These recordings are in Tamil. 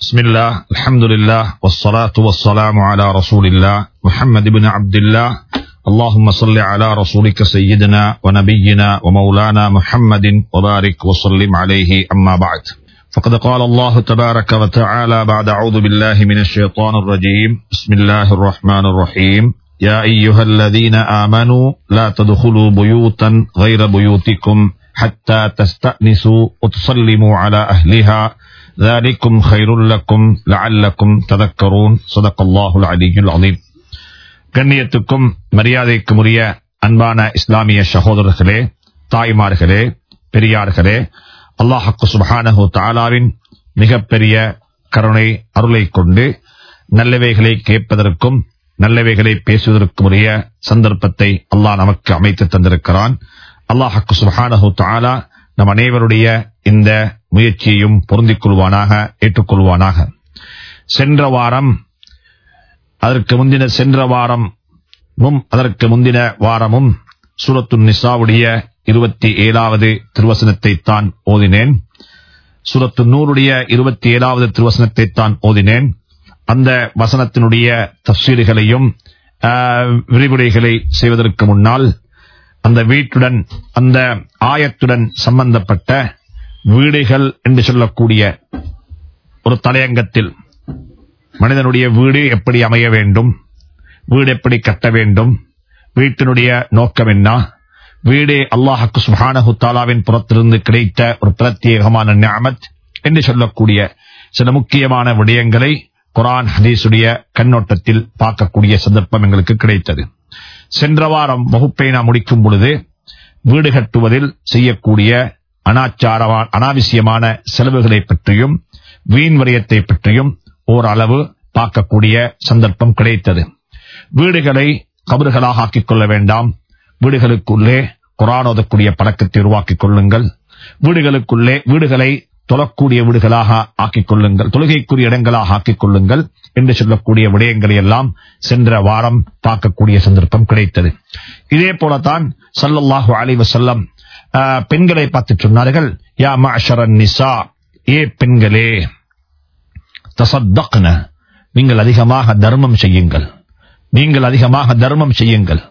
بسم الله الحمد لله والصلاة والسلام على رسول الله محمد بن عبد الله. اللهم صل على رسولك سيدنا ونبينا ومولانا محمد وبارك وسلم عليه أما بعد. فقد قال الله تبارك وتعالى بعد أعوذ بالله من الشيطان الرجيم. بسم الله الرحمن الرحيم. يا أيها الذين آمنوا لا تدخلوا بيوتا غير بيوتكم حتى تستأنسوا وتسلموا على أهلها. ذلكم خير لكم لعلكم تذكرون صدق الله العلي العظيم கண்ணியத்துக்கும் மரியாதைக்கும் உரிய அன்பான இஸ்லாமிய சகோதரர்களே தாய்மார்களே பெரியார்களே அல்லாஹக்கு சுபஹானஹு தாலாவின் மிகப்பெரிய கருணை அருளை கொண்டு நல்லவைகளை கேட்பதற்கும் நல்லவைகளை பேசுவதற்கும் உரிய சந்தர்ப்பத்தை அல்லாஹ் நமக்கு அமைத்து தந்திருக்கிறான் அல்லாஹக்கு சுபஹானஹு தாலா நம் அனைவருடைய இந்த முயற்சியையும் பொருந்திக் கொள்வானாக ஏற்றுக்கொள்வானாக சென்ற வாரம் அதற்கு முந்தின சென்ற வாரம் அதற்கு முந்தின வாரமும் சூரத்து நிசாவுடைய இருபத்தி ஏழாவது திருவசனத்தை தான் ஓதினேன். சூரத்து நூறுடைய இருபத்தி ஏழாவது திருவசனத்தை தான் ஓதினேன். அந்த வசனத்தினுடைய தப்சீல்களையும் விரிவுரைகளை செய்வதற்கு முன்னால் அந்த வீட்டுடன் அந்த ஆயத்துடன் சம்பந்தப்பட்ட வீடுகள் என்று சொல்லக்கூடிய ஒரு தலையங்கத்தில் மனிதனுடைய வீடு எப்படி அமைய வேண்டும் வீடு எப்படி கட்ட வேண்டும் வீட்டினுடைய நோக்கம் என்ன வீடு அல்லாஹக்கு சுஹானஹு தாலாவின் புறத்திலிருந்து கிடைத்த ஒரு பிரத்யேகமான ஞாமத் என்று சொல்லக்கூடிய சில முக்கியமான விடயங்களை குரான் ஹதீசுடைய கண்ணோட்டத்தில் பார்க்கக்கூடிய சந்தர்ப்பம் எங்களுக்கு கிடைத்தது. சென்ற வாரம் வகுப்பை நாம் முடிக்கும் பொழுது வீடு கட்டுவதில் செய்யக்கூடிய அனாச்சாரமான அனாவசியமான செலவுகளை பற்றியும் வீண் வரியத்தை பற்றியும் ஓரளவு பார்க்கக்கூடிய சந்தர்ப்பம் கிடைத்தது. வீடுகளை கபறுகளாக ஆக்கிக் கொள்ள வேண்டாம். வீடுகளுக்குள்ளே குரானோதக்கூடிய பழக்கத்தை உருவாக்கிக் கொள்ளுங்கள். வீடுகளுக்குள்ளே வீடுகளை தொழக்கூடிய வீடுகளாக ஆக்கிக் கொள்ளுங்கள் தொழுகைக்குரிய இடங்களாக ஆக்கிக் கொள்ளுங்கள் என்று சொல்லக்கூடிய விடயங்களை எல்லாம் சென்ற வாரம் பார்க்கக்கூடிய சந்தர்ப்பம் கிடைத்தது. இதே போலத்தான் சல்லல்லாஹு அலி வசல்லம் பெண்களை பார்த்து சொன்னார்கள் யா மாஷரன் நிசா ஏ பெண்களே தசத்தக்ன நீங்கள் அதிகமாக தர்மம் செய்யுங்கள் நீங்கள் அதிகமாக தர்மம் செய்யுங்கள்.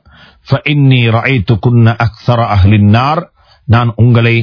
நான் உங்களை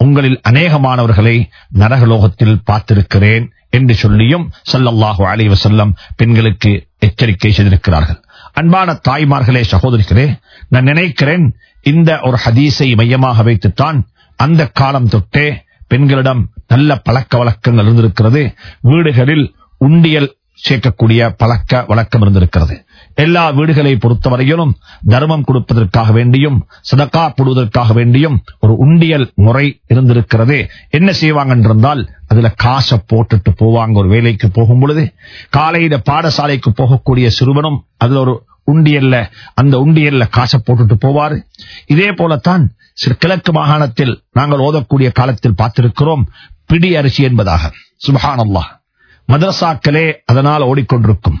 உங்களில் அநேகமானவர்களை நரகலோகத்தில் பார்த்திருக்கிறேன் என்று சொல்லியும் சல்லல்லாஹு அலி வசல்லம் பெண்களுக்கு எச்சரிக்கை செய்திருக்கிறார்கள். அன்பான தாய்மார்களே சகோதரிகளே நான் நினைக்கிறேன் இந்த ஒரு ஹதீஸை மையமாக வைத்துத்தான் அந்த காலம் தொட்டே பெண்களிடம் நல்ல பழக்க வழக்கங்கள் இருந்திருக்கிறது. வீடுகளில் உண்டியல் சேர்க்கக்கூடிய பழக்க வழக்கம் இருந்திருக்கிறது. எல்லா வீடுகளை பொறுத்தவரையிலும் தர்மம் கொடுப்பதற்காக வேண்டியும் சதக்கா போடுவதற்காக வேண்டியும் ஒரு உண்டியல் முறை இருந்திருக்கிறது. என்ன செய்வாங்க என்றால் அதுல காசை போட்டுட்டு போவாங்க. ஒரு வேலைக்கு போகும் பொழுது காலையில பாடசாலைக்கு போகக்கூடிய சிறுவனும் அதுல ஒரு உண்டியல்ல அந்த உண்டியல்ல காசை போட்டுட்டு போவாரு. இதே போலத்தான் கிழக்கு மாகாணத்தில் நாங்கள் ஓதக்கூடிய காலத்தில் பார்த்திருக்கிறோம் பிடி அரிசி என்பதாக. சுபஹானல்லா மதரசாக்களே அதனால் ஓடிக்கொண்டிருக்கும்.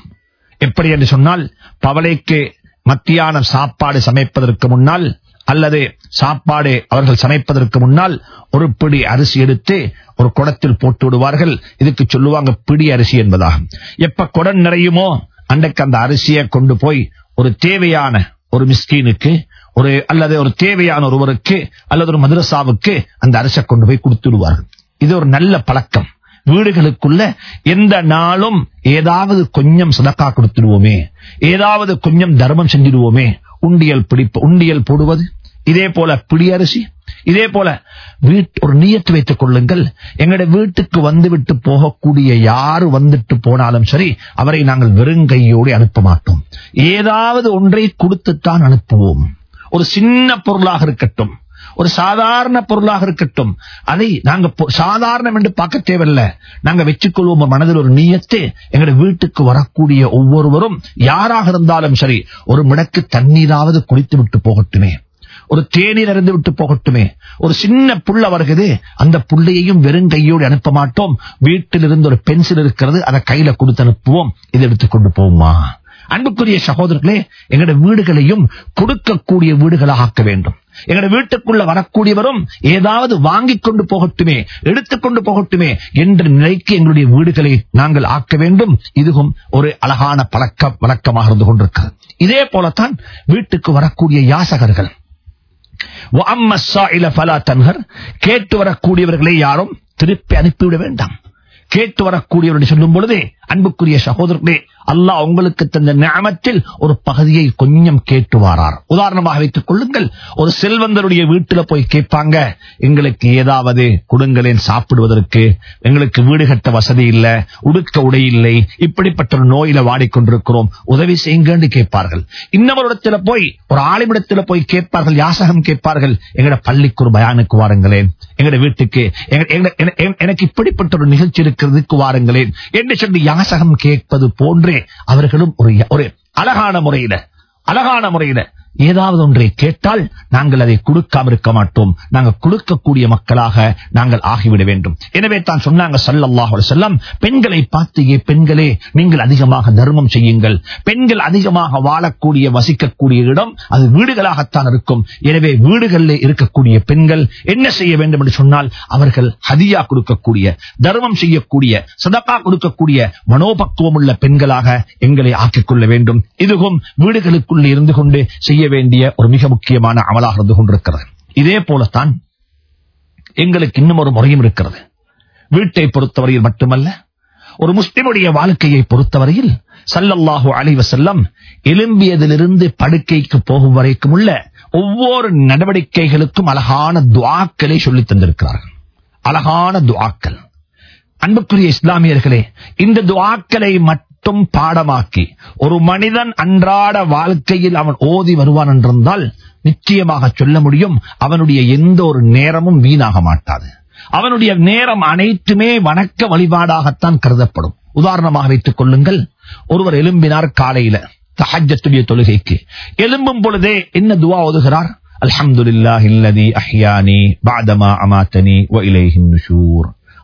எப்படி என்று சொன்னால் பவளைக்கு மத்தியான சாப்பாடு சமைப்பதற்கு முன்னால் அல்லது சாப்பாடு அவர்கள் சமைப்பதற்கு முன்னால் ஒரு பிடி அரிசி எடுத்து ஒரு குடத்தில் போட்டு விடுவார்கள். இதுக்கு சொல்லுவாங்க பிடி அரிசி என்பதாகும். எப்ப குடம் நிறையுமோ அன்றைக்கு அந்த அரிசியை கொண்டு போய் ஒரு தேவையான ஒரு மிஸ்கீனுக்கு ஒரு அல்லது ஒரு தேவையான ஒருவருக்கு அல்லது ஒரு மதுரசாவுக்கு அந்த அரிசை கொண்டு போய் கொடுத்து விடுவார்கள். இது ஒரு நல்ல பழக்கம். வீடுகளுக்குள்ள எந்த நாளும் ஏதாவது கொஞ்சம் சதக்கா கொடுத்துடுவோமே. ஏதாவது கொஞ்சம் தர்மம் செஞ்சிடுவோமே. உண்டியல் பிடிப்பு உண்டியல் போடுவது இதே போல பிடியரிசி இதே போல வீட்டு ஒரு நீயத்து வைத்துக் கொள்ளுங்கள். எங்களுடைய வீட்டுக்கு வந்துவிட்டு போகக்கூடிய யாரு வந்துட்டு போனாலும் சரி அவரை நாங்கள் வெறுங்கையோடு அனுப்ப மாட்டோம். ஏதாவது ஒன்றை கொடுத்துத்தான் அனுப்புவோம். ஒரு சின்ன பொருளாக இருக்கட்டும். ஒரு சாதாரண பொருளாக இருக்கட்டும். அதை நாங்க சாதாரணம் என்று பார்க்க தேவையில்ல. நாங்க வச்சுக்கொள்வோம் மனதில் ஒரு நீயத்து எங்களுடைய வீட்டுக்கு வரக்கூடிய ஒவ்வொருவரும் யாராக இருந்தாலும் சரி ஒரு மிடக்கு தண்ணீராவது குளித்து விட்டு போகட்டுமே. ஒரு தேநீர் அறிந்து விட்டு போகட்டுமே. ஒரு சின்ன புள்ள வருகிறது அந்த புள்ளையையும் வெறும் கையோடு அனுப்ப மாட்டோம். வீட்டில் இருந்து ஒரு பென்சில் இருக்கிறது அதை கையில கொடுத்து அனுப்புவோம். இதை எடுத்துக்கொண்டு போவோமா? அன்புக்குரிய சகோதரர்களே எங்களுடைய வீடுகளையும் கொடுக்கக்கூடிய வீடுகளாக ஆக்க வேண்டும். எங்களோட வீட்டுக்குள்ள வரக்கூடியவரும் ஏதாவது வாங்கி கொண்டு போகட்டுமே எடுத்துக்கொண்டு போகட்டுமே என்ற நிலைக்கு எங்களுடைய வீடுகளை நாங்கள் ஆக்க வேண்டும். இதுவும் ஒரு அழகான பழக்க வழக்கமாக இருந்து கொண்டிருக்கிறது. இதே போலத்தான் வீட்டுக்கு வரக்கூடிய யாசகர்கள். கேட்டு வரக்கூடியவர்களை யாரும் திருப்பி அனுப்பிவிட வேண்டாம். கேட்டு வரக்கூடியவர்கள் சொல்லும் பொழுதே அன்புக்குரிய சகோதரர்களே அல்லாஹ் உங்களுக்கு தந்த ஞாபத்தில் ஒரு பகுதியை கொஞ்சம் கேட்டு வாரார். உதாரணமாக வைத்துக் கொள்ளுங்கள். ஒரு செல்வந்தருடைய வீட்டுல போய் கேட்பாங்க எங்களுக்கு ஏதாவது கொடுங்களேன் சாப்பிடுவதற்கு. எங்களுக்கு வீடு கட்ட வசதி இல்லை உடுக்க உடை இல்லை இப்படிப்பட்ட ஒரு நோயில வாடிக்கொண்டிருக்கிறோம். உதவி செய்யுங்கன்னு கேட்பார்கள். இன்னொருடத்துல போய் ஒரு ஆலிமிடத்துல போய் கேட்பார்கள் யாசகம் கேட்பார்கள் எங்கட பள்ளிக்கு ஒரு பயானுக்கு வாருங்களேன். எங்கட வீட்டுக்கு எங்க- என- எனக்கு இப்படிப்பட்ட ஒரு நிகழ்ச்சி இருக்கிறதுக்கு வாருங்களேன். என்று சொல்லி யாசகம் கேட்பது போன்றே அவர்களும் ஒரு ஒரு அழகான முறையில அழகான முறையில ஏதாவது ஒன்றை கேட்டால் நாங்கள் அதை கொடுக்காம இருக்க மாட்டோம். நாங்கள் கொடுக்கக்கூடிய மக்களாக நாங்கள் ஆகிவிட வேண்டும். எனவே தான் சொன்னாங்க சல்லல்லாஹு செல்லம் பெண்களை பார்த்து "ஏ பெண்களே நீங்கள் அதிகமாக தர்மம் செய்யுங்கள். பெண்கள் அதிகமாக வாழக்கூடிய வசிக்கக்கூடிய இடம் அது வீடுகளாகத்தான் இருக்கும். எனவே வீடுகளில் இருக்கக்கூடிய பெண்கள் என்ன செய்ய வேண்டும் என்று சொன்னால் அவர்கள் ஹதியா கொடுக்கக்கூடிய தர்மம் செய்யக்கூடிய சதக்கா கொடுக்கக்கூடிய மனோபக்குவம் உள்ள பெண்களாக எங்களை ஆக்கிக் கொள்ள வேண்டும். இதுவும் வீடுகளுக்குள்ளே இருந்து கொண்டு செய்ய வேண்டிய ஒரு மிக முக்கியமான அமலாக இருந்து கொண்டிருக்கிறது. இதே போலத்தான் எங்களுக்கு இன்னும் ஒரு முறையும் இருக்கிறது. வீட்டை பொறுத்தவரையில் மட்டுமல்ல ஒரு முஸ்லிமுடைய வாழ்க்கையை பொறுத்தவரையில் சல்லல்லாஹு அலைவ செல்லம் எலும்பியதிலிருந்து படுக்கைக்கு போகும் வரைக்கும் உள்ள ஒவ்வொரு நடவடிக்கைகளுக்கும் அழகான துவாக்களை சொல்லித் தந்திருக்கிறார்கள். அழகான துவாக்கள் அன்புக்குரிய இஸ்லாமியர்களே இந்த துவாக்களை மட்டும் பாடமாக்கி ஒரு மனிதன் அன்றாட வாழ்க்கையில் அவன் ஓதி வருவான் என்றிருந்தால் நிச்சயமாக சொல்ல முடியும் அவனுடைய எந்த ஒரு நேரமும் வீணாக மாட்டாது. அவனுடைய நேரம் அனைத்துமே வணக்க வழிபாடாகத்தான் கருதப்படும். உதாரணமாக வைத்துக் கொள்ளுங்கள் ஒருவர் எலும்பினார் காலையில தஹஜத்துடைய தொழுகைக்கு. எலும்பும் பொழுதே என்ன துவா ஓதுகிறார்? அல்ஹம்துலில்லாஹி அல்லதி அஹ்யானி அமாத்தனி வ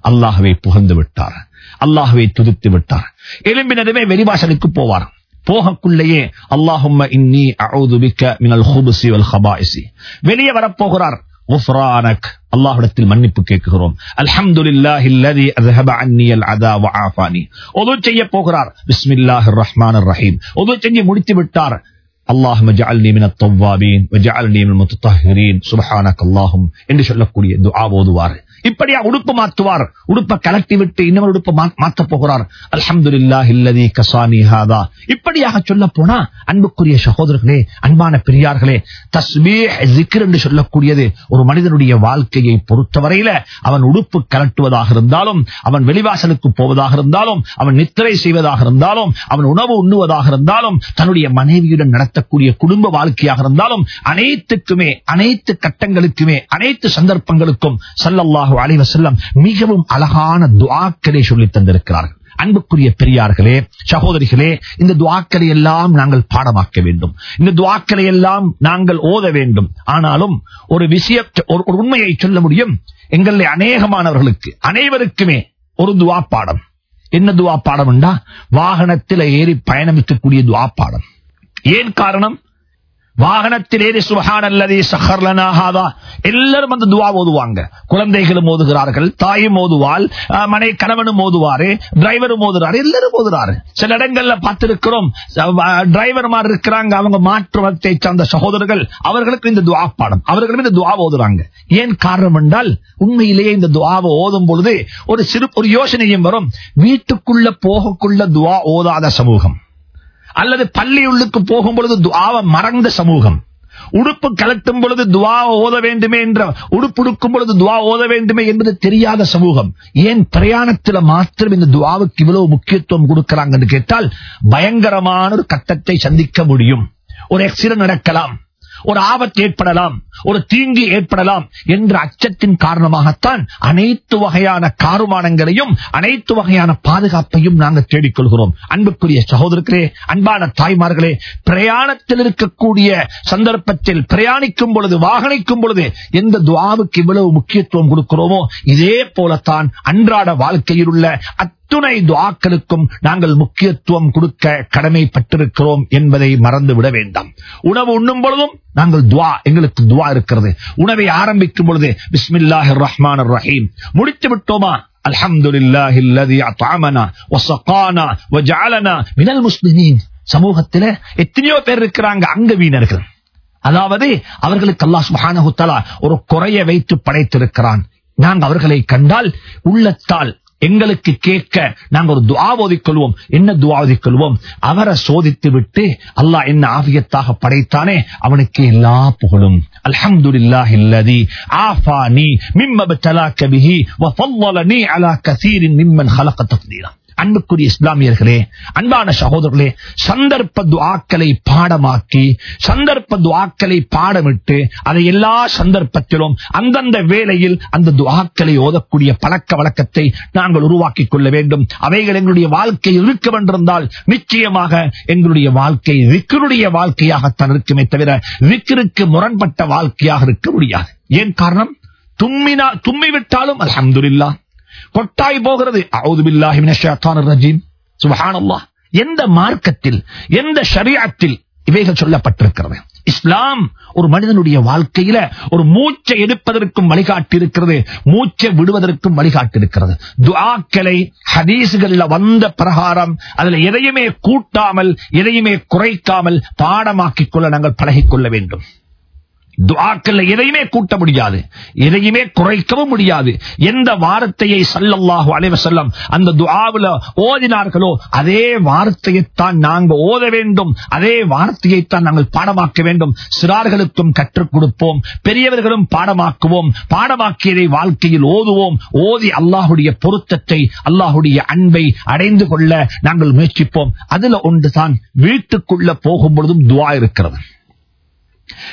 அல்லாஹ்வை புகழ்ந்து விட்டார் அல்லாஹ்வை துதித்து விட்டார் எலும்பினதுமே வெளிவாசலுக்கு போவார் போகக்குள்ளேயே அல்லாஹும்ம இன்னி அஊது பிக்க மினல் ஹுபுசி வல் ஹபாயிசி வெளியே வரப்போகிறார் குஃப்ரானக் அல்லாஹ்விடத்தில் மன்னிப்பு கேட்கிறோம் அல்ஹம்துலில்லாஹி அல்லதி அஸ்ஹப அன்னி அல் அதா வ ஆஃபானி ஒது செய்ய போகிறார் பிஸ்மில்லாஹிர் ரஹ்மானிர் ரஹீம் ஒது செஞ்சு முடித்து விட்டார் اللهم اجعلني من التوابين واجعلني من المتطهرين سبحانك اللهم என்று சொல்லக்கூடிய துஆ ஓதுவார் இப்படியா உடுப்பு மாற்றுவார். உடுப்பை கலட்டி விட்டு இன்னொரு உடுப்பு மாற்ற போகிறார். அல்ஹம்துலில்லாஹி இல்லதி கசானி ஹாதா. இப்படியாக சொல்ல போனா அன்புக்குரிய சகோதரர்களே அன்பான பெரியார்களே தஸ்மீ ஜிக்ர் என்று சொல்லக்கூடியது ஒரு மனிதனுடைய வாழ்க்கையை பொறுத்தவரையில அவன் உடுப்பு கலட்டுவதாக இருந்தாலும் அவன் வெளிவாசலுக்கு போவதாக இருந்தாலும் அவன் நித்திரை செய்வதாக இருந்தாலும் அவன் உணவு உண்ணுவதாக இருந்தாலும் தன்னுடைய மனைவியுடன் நடத்தக்கூடிய குடும்ப வாழ்க்கையாக இருந்தாலும் அனைத்துக்குமே அனைத்து கட்டங்களுக்குமே அனைத்து சந்தர்ப்பங்களுக்கும் சல்லல்லாஹு அலைஹி வஸல்லம் மிகவும் அழகான துவாக்களை சொல்லித் தந்திருக்கிறார்கள். அன்புக்குரிய பெரியார்களே சகோதரிகளே இந்த துவாக்களை எல்லாம் நாங்கள் பாடமாக்க வேண்டும். இந்த துவாக்களை எல்லாம் நாங்கள் ஓத வேண்டும். ஆனாலும் ஒரு விஷய ஒரு உண்மையை சொல்ல முடியும். எங்களுடைய அநேகமானவர்களுக்கு அனைவருக்குமே ஒரு துவா பாடம். என்ன துவா பாடம் என்றா வாகனத்தில் ஏறி பயணமிக்கக்கூடிய துவா பாடம். ஏன் காரணம்? வாகனத்தில் ஏறி சுபஹான் அல்லது சஹர்லனாகாதா எல்லாரும் அந்த துவா ஓதுவாங்க. குழந்தைகளும் ஓதுகிறார்கள் தாயும் ஓதுவாள் மனை கணவனும் ஓதுவாரு டிரைவரும் ஓதுறாரு எல்லாரும் ஓதுறாரு. சில இடங்கள்ல பார்த்திருக்கிறோம் டிரைவர் மாதிரி இருக்கிறாங்க அவங்க மாற்றுவத்தை சார்ந்த சகோதரர்கள் அவர்களுக்கு இந்த துவா பாடம். அவர்களும் இந்த துவா ஓதுறாங்க. ஏன் காரணம் என்றால் உண்மையிலேயே இந்த துவாவை ஓதும் பொழுது ஒரு சிறு ஒரு யோசனையும் வரும். வீட்டுக்குள்ள போகக்குள்ள துவா ஓதாத சமூகம். அல்லது பள்ளியுள்ளுக்கு போகும் பொழுது துவாவை மறந்த சமூகம். உடுப்பு கலட்டும் பொழுது துவா ஓத வேண்டுமே என்ற உடுப்பு உடுக்கும் பொழுது துவா ஓத வேண்டுமே என்பது தெரியாத சமூகம். ஏன் பிரயாணத்தில் மாத்திரம் இந்த துவாவுக்கு இவ்வளவு முக்கியத்துவம் கொடுக்கிறாங்கன்னு கேட்டால் பயங்கரமான ஒரு கட்டத்தை சந்திக்க முடியும். ஒரு எக்ஸிடென்ட் நடக்கலாம். ஒரு ஆபத்து ஏற்படலாம் ஒரு தீங்கு ஏற்படலாம் என்ற அச்சத்தின் காரணமாகத்தான் அனைத்து வகையான காருமானங்களையும் அனைத்து வகையான பாதுகாப்பையும் நாங்கள் தேடிக்கொள்கிறோம். அன்புக்குரிய சகோதரர்களே அன்பான தாய்மார்களே பிரயாணத்தில் இருக்கக்கூடிய சந்தர்ப்பத்தில் பிரயாணிக்கும் பொழுது வாகனிக்கும் பொழுது எந்த துவாவுக்கு இவ்வளவு முக்கியத்துவம் கொடுக்கிறோமோ இதே போலத்தான் அன்றாட வாழ்க்கையில் உள்ள அத்துணை துவாக்களுக்கும் நாங்கள் முக்கியத்துவம் கொடுக்க கடமைப்பட்டிருக்கிறோம் என்பதை மறந்து விட வேண்டாம். உணவு உண்ணும் பொழுதும் நாங்கள் துவா எங்களுக்கு துவா இருக்கிறது. உணவை ஆரம்பிக்கும் பொழுது பிஸ்மில்லாஹி ரஹ்மான் ரஹீம் முடித்து விட்டோமா சமூகத்தில் எத்தனையோ பேர் இருக்கிறாங்க அங்க வீணர்கள் அதாவது அவர்களுக்கு அல்லாஹ் சுபானகுத்தலா ஒரு குறைய வைத்து படைத்திருக்கிறான். நாங்கள் அவர்களை கண்டால் உள்ளத்தால் எங்களுக்கு கேட்க நாங்க ஒரு துவா கொள்வோம் என்ன துவா கொள்வோம் அவரை சோதித்து விட்டு அல்லாஹ் என்ன ஆவியத்தாக படைத்தானே அவனுக்கு எல்லா புகழும். அல்ஹம்து இல்லதி ஆஃபானி மிம்மபலாக்கி வஃபல்லனி அலா கசீரின் மிம்மன் ஹலக தக்தீரா அன்புக்குரிய இஸ்லாமியர்களே அன்பான சகோதரர்களே சந்தர்ப்ப துவாக்களை பாடமாக்கி சந்தர்ப்ப துவாக்களை பாடமிட்டு அதை எல்லா சந்தர்ப்பத்திலும் அந்தந்த வேளையில் அந்த துவாக்களை ஓதக்கூடிய பழக்க வழக்கத்தை நாங்கள் உருவாக்கிக் கொள்ள வேண்டும். அவைகள் எங்களுடைய வாழ்க்கையில் இருக்க வென்றிருந்தால் நிச்சயமாக எங்களுடைய வாழ்க்கை விக்கருடைய வாழ்க்கையாகத்தான் இருக்குமே தவிர விக்கிற்கு முரண்பட்ட வாழ்க்கையாக இருக்க முடியாது. ஏன் காரணம்? தும்மினா தும்மி விட்டாலும் அல்ஹம்துலில்லாஹ். கொட்டாய் போகிறது. எந்த மார்க்கத்தில் எந்த ஷரியாத்தில் இவைகள் சொல்லப்பட்டிருக்கிறது. இஸ்லாம் ஒரு மனிதனுடைய வாழ்க்கையில ஒரு மூச்சை எடுப்பதற்கும் வழிகாட்டி இருக்கிறது மூச்சை விடுவதற்கும் வழிகாட்டி இருக்கிறது துஆக்களை ஹதீசுகள்ல வந்த பிரகாரம் அதுல எதையுமே கூட்டாமல் எதையுமே குறைக்காமல் பாடமாக்கிக் கொள்ள நாங்கள் பழகிக்கொள்ள வேண்டும். துவாக்கள் எதையுமே கூட்ட முடியாது. எதையுமே குறைக்கவும் முடியாது. எந்த வார்த்தையை சல்லல்லாஹு அலைவசல்லம் அந்த துவாவில் ஓதினார்களோ அதே வார்த்தையைத்தான் நாங்கள் ஓத வேண்டும். அதே வார்த்தையைத்தான் நாங்கள் பாடமாக்க வேண்டும். சிறார்களுக்கும் கற்றுக் கொடுப்போம். பெரியவர்களும் பாடமாக்குவோம். பாடமாக்கியதை வாழ்க்கையில் ஓதுவோம். ஓதி அல்லாஹுடைய பொருத்தத்தை அல்லாஹுடைய அன்பை அடைந்து கொள்ள நாங்கள் முயற்சிப்போம். அதுல ஒன்றுதான் வீட்டுக்குள்ள போகும் பொழுதும் துவா இருக்கிறது.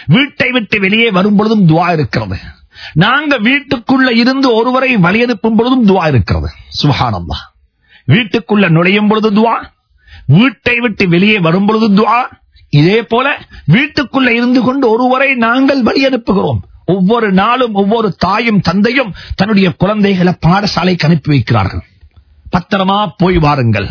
வீட்டை விட்டு வெளியே வரும் பொழுதும் துவா இருக்கிறது. நாங்க வீட்டுக்குள்ள இருந்து ஒருவரை வழி பொழுதும் துவா இருக்கிறது. சுகானந்தா வீட்டுக்குள்ள நுழையும் பொழுது துவா வீட்டை விட்டு வெளியே வரும் பொழுது துவா. இதே போல வீட்டுக்குள்ள இருந்து கொண்டு ஒருவரை நாங்கள் வழி அனுப்புகிறோம். ஒவ்வொரு நாளும் ஒவ்வொரு தாயும் தந்தையும் தன்னுடைய குழந்தைகளை பாடசாலைக்கு அனுப்பி வைக்கிறார்கள். பத்திரமா போய் வாருங்கள்.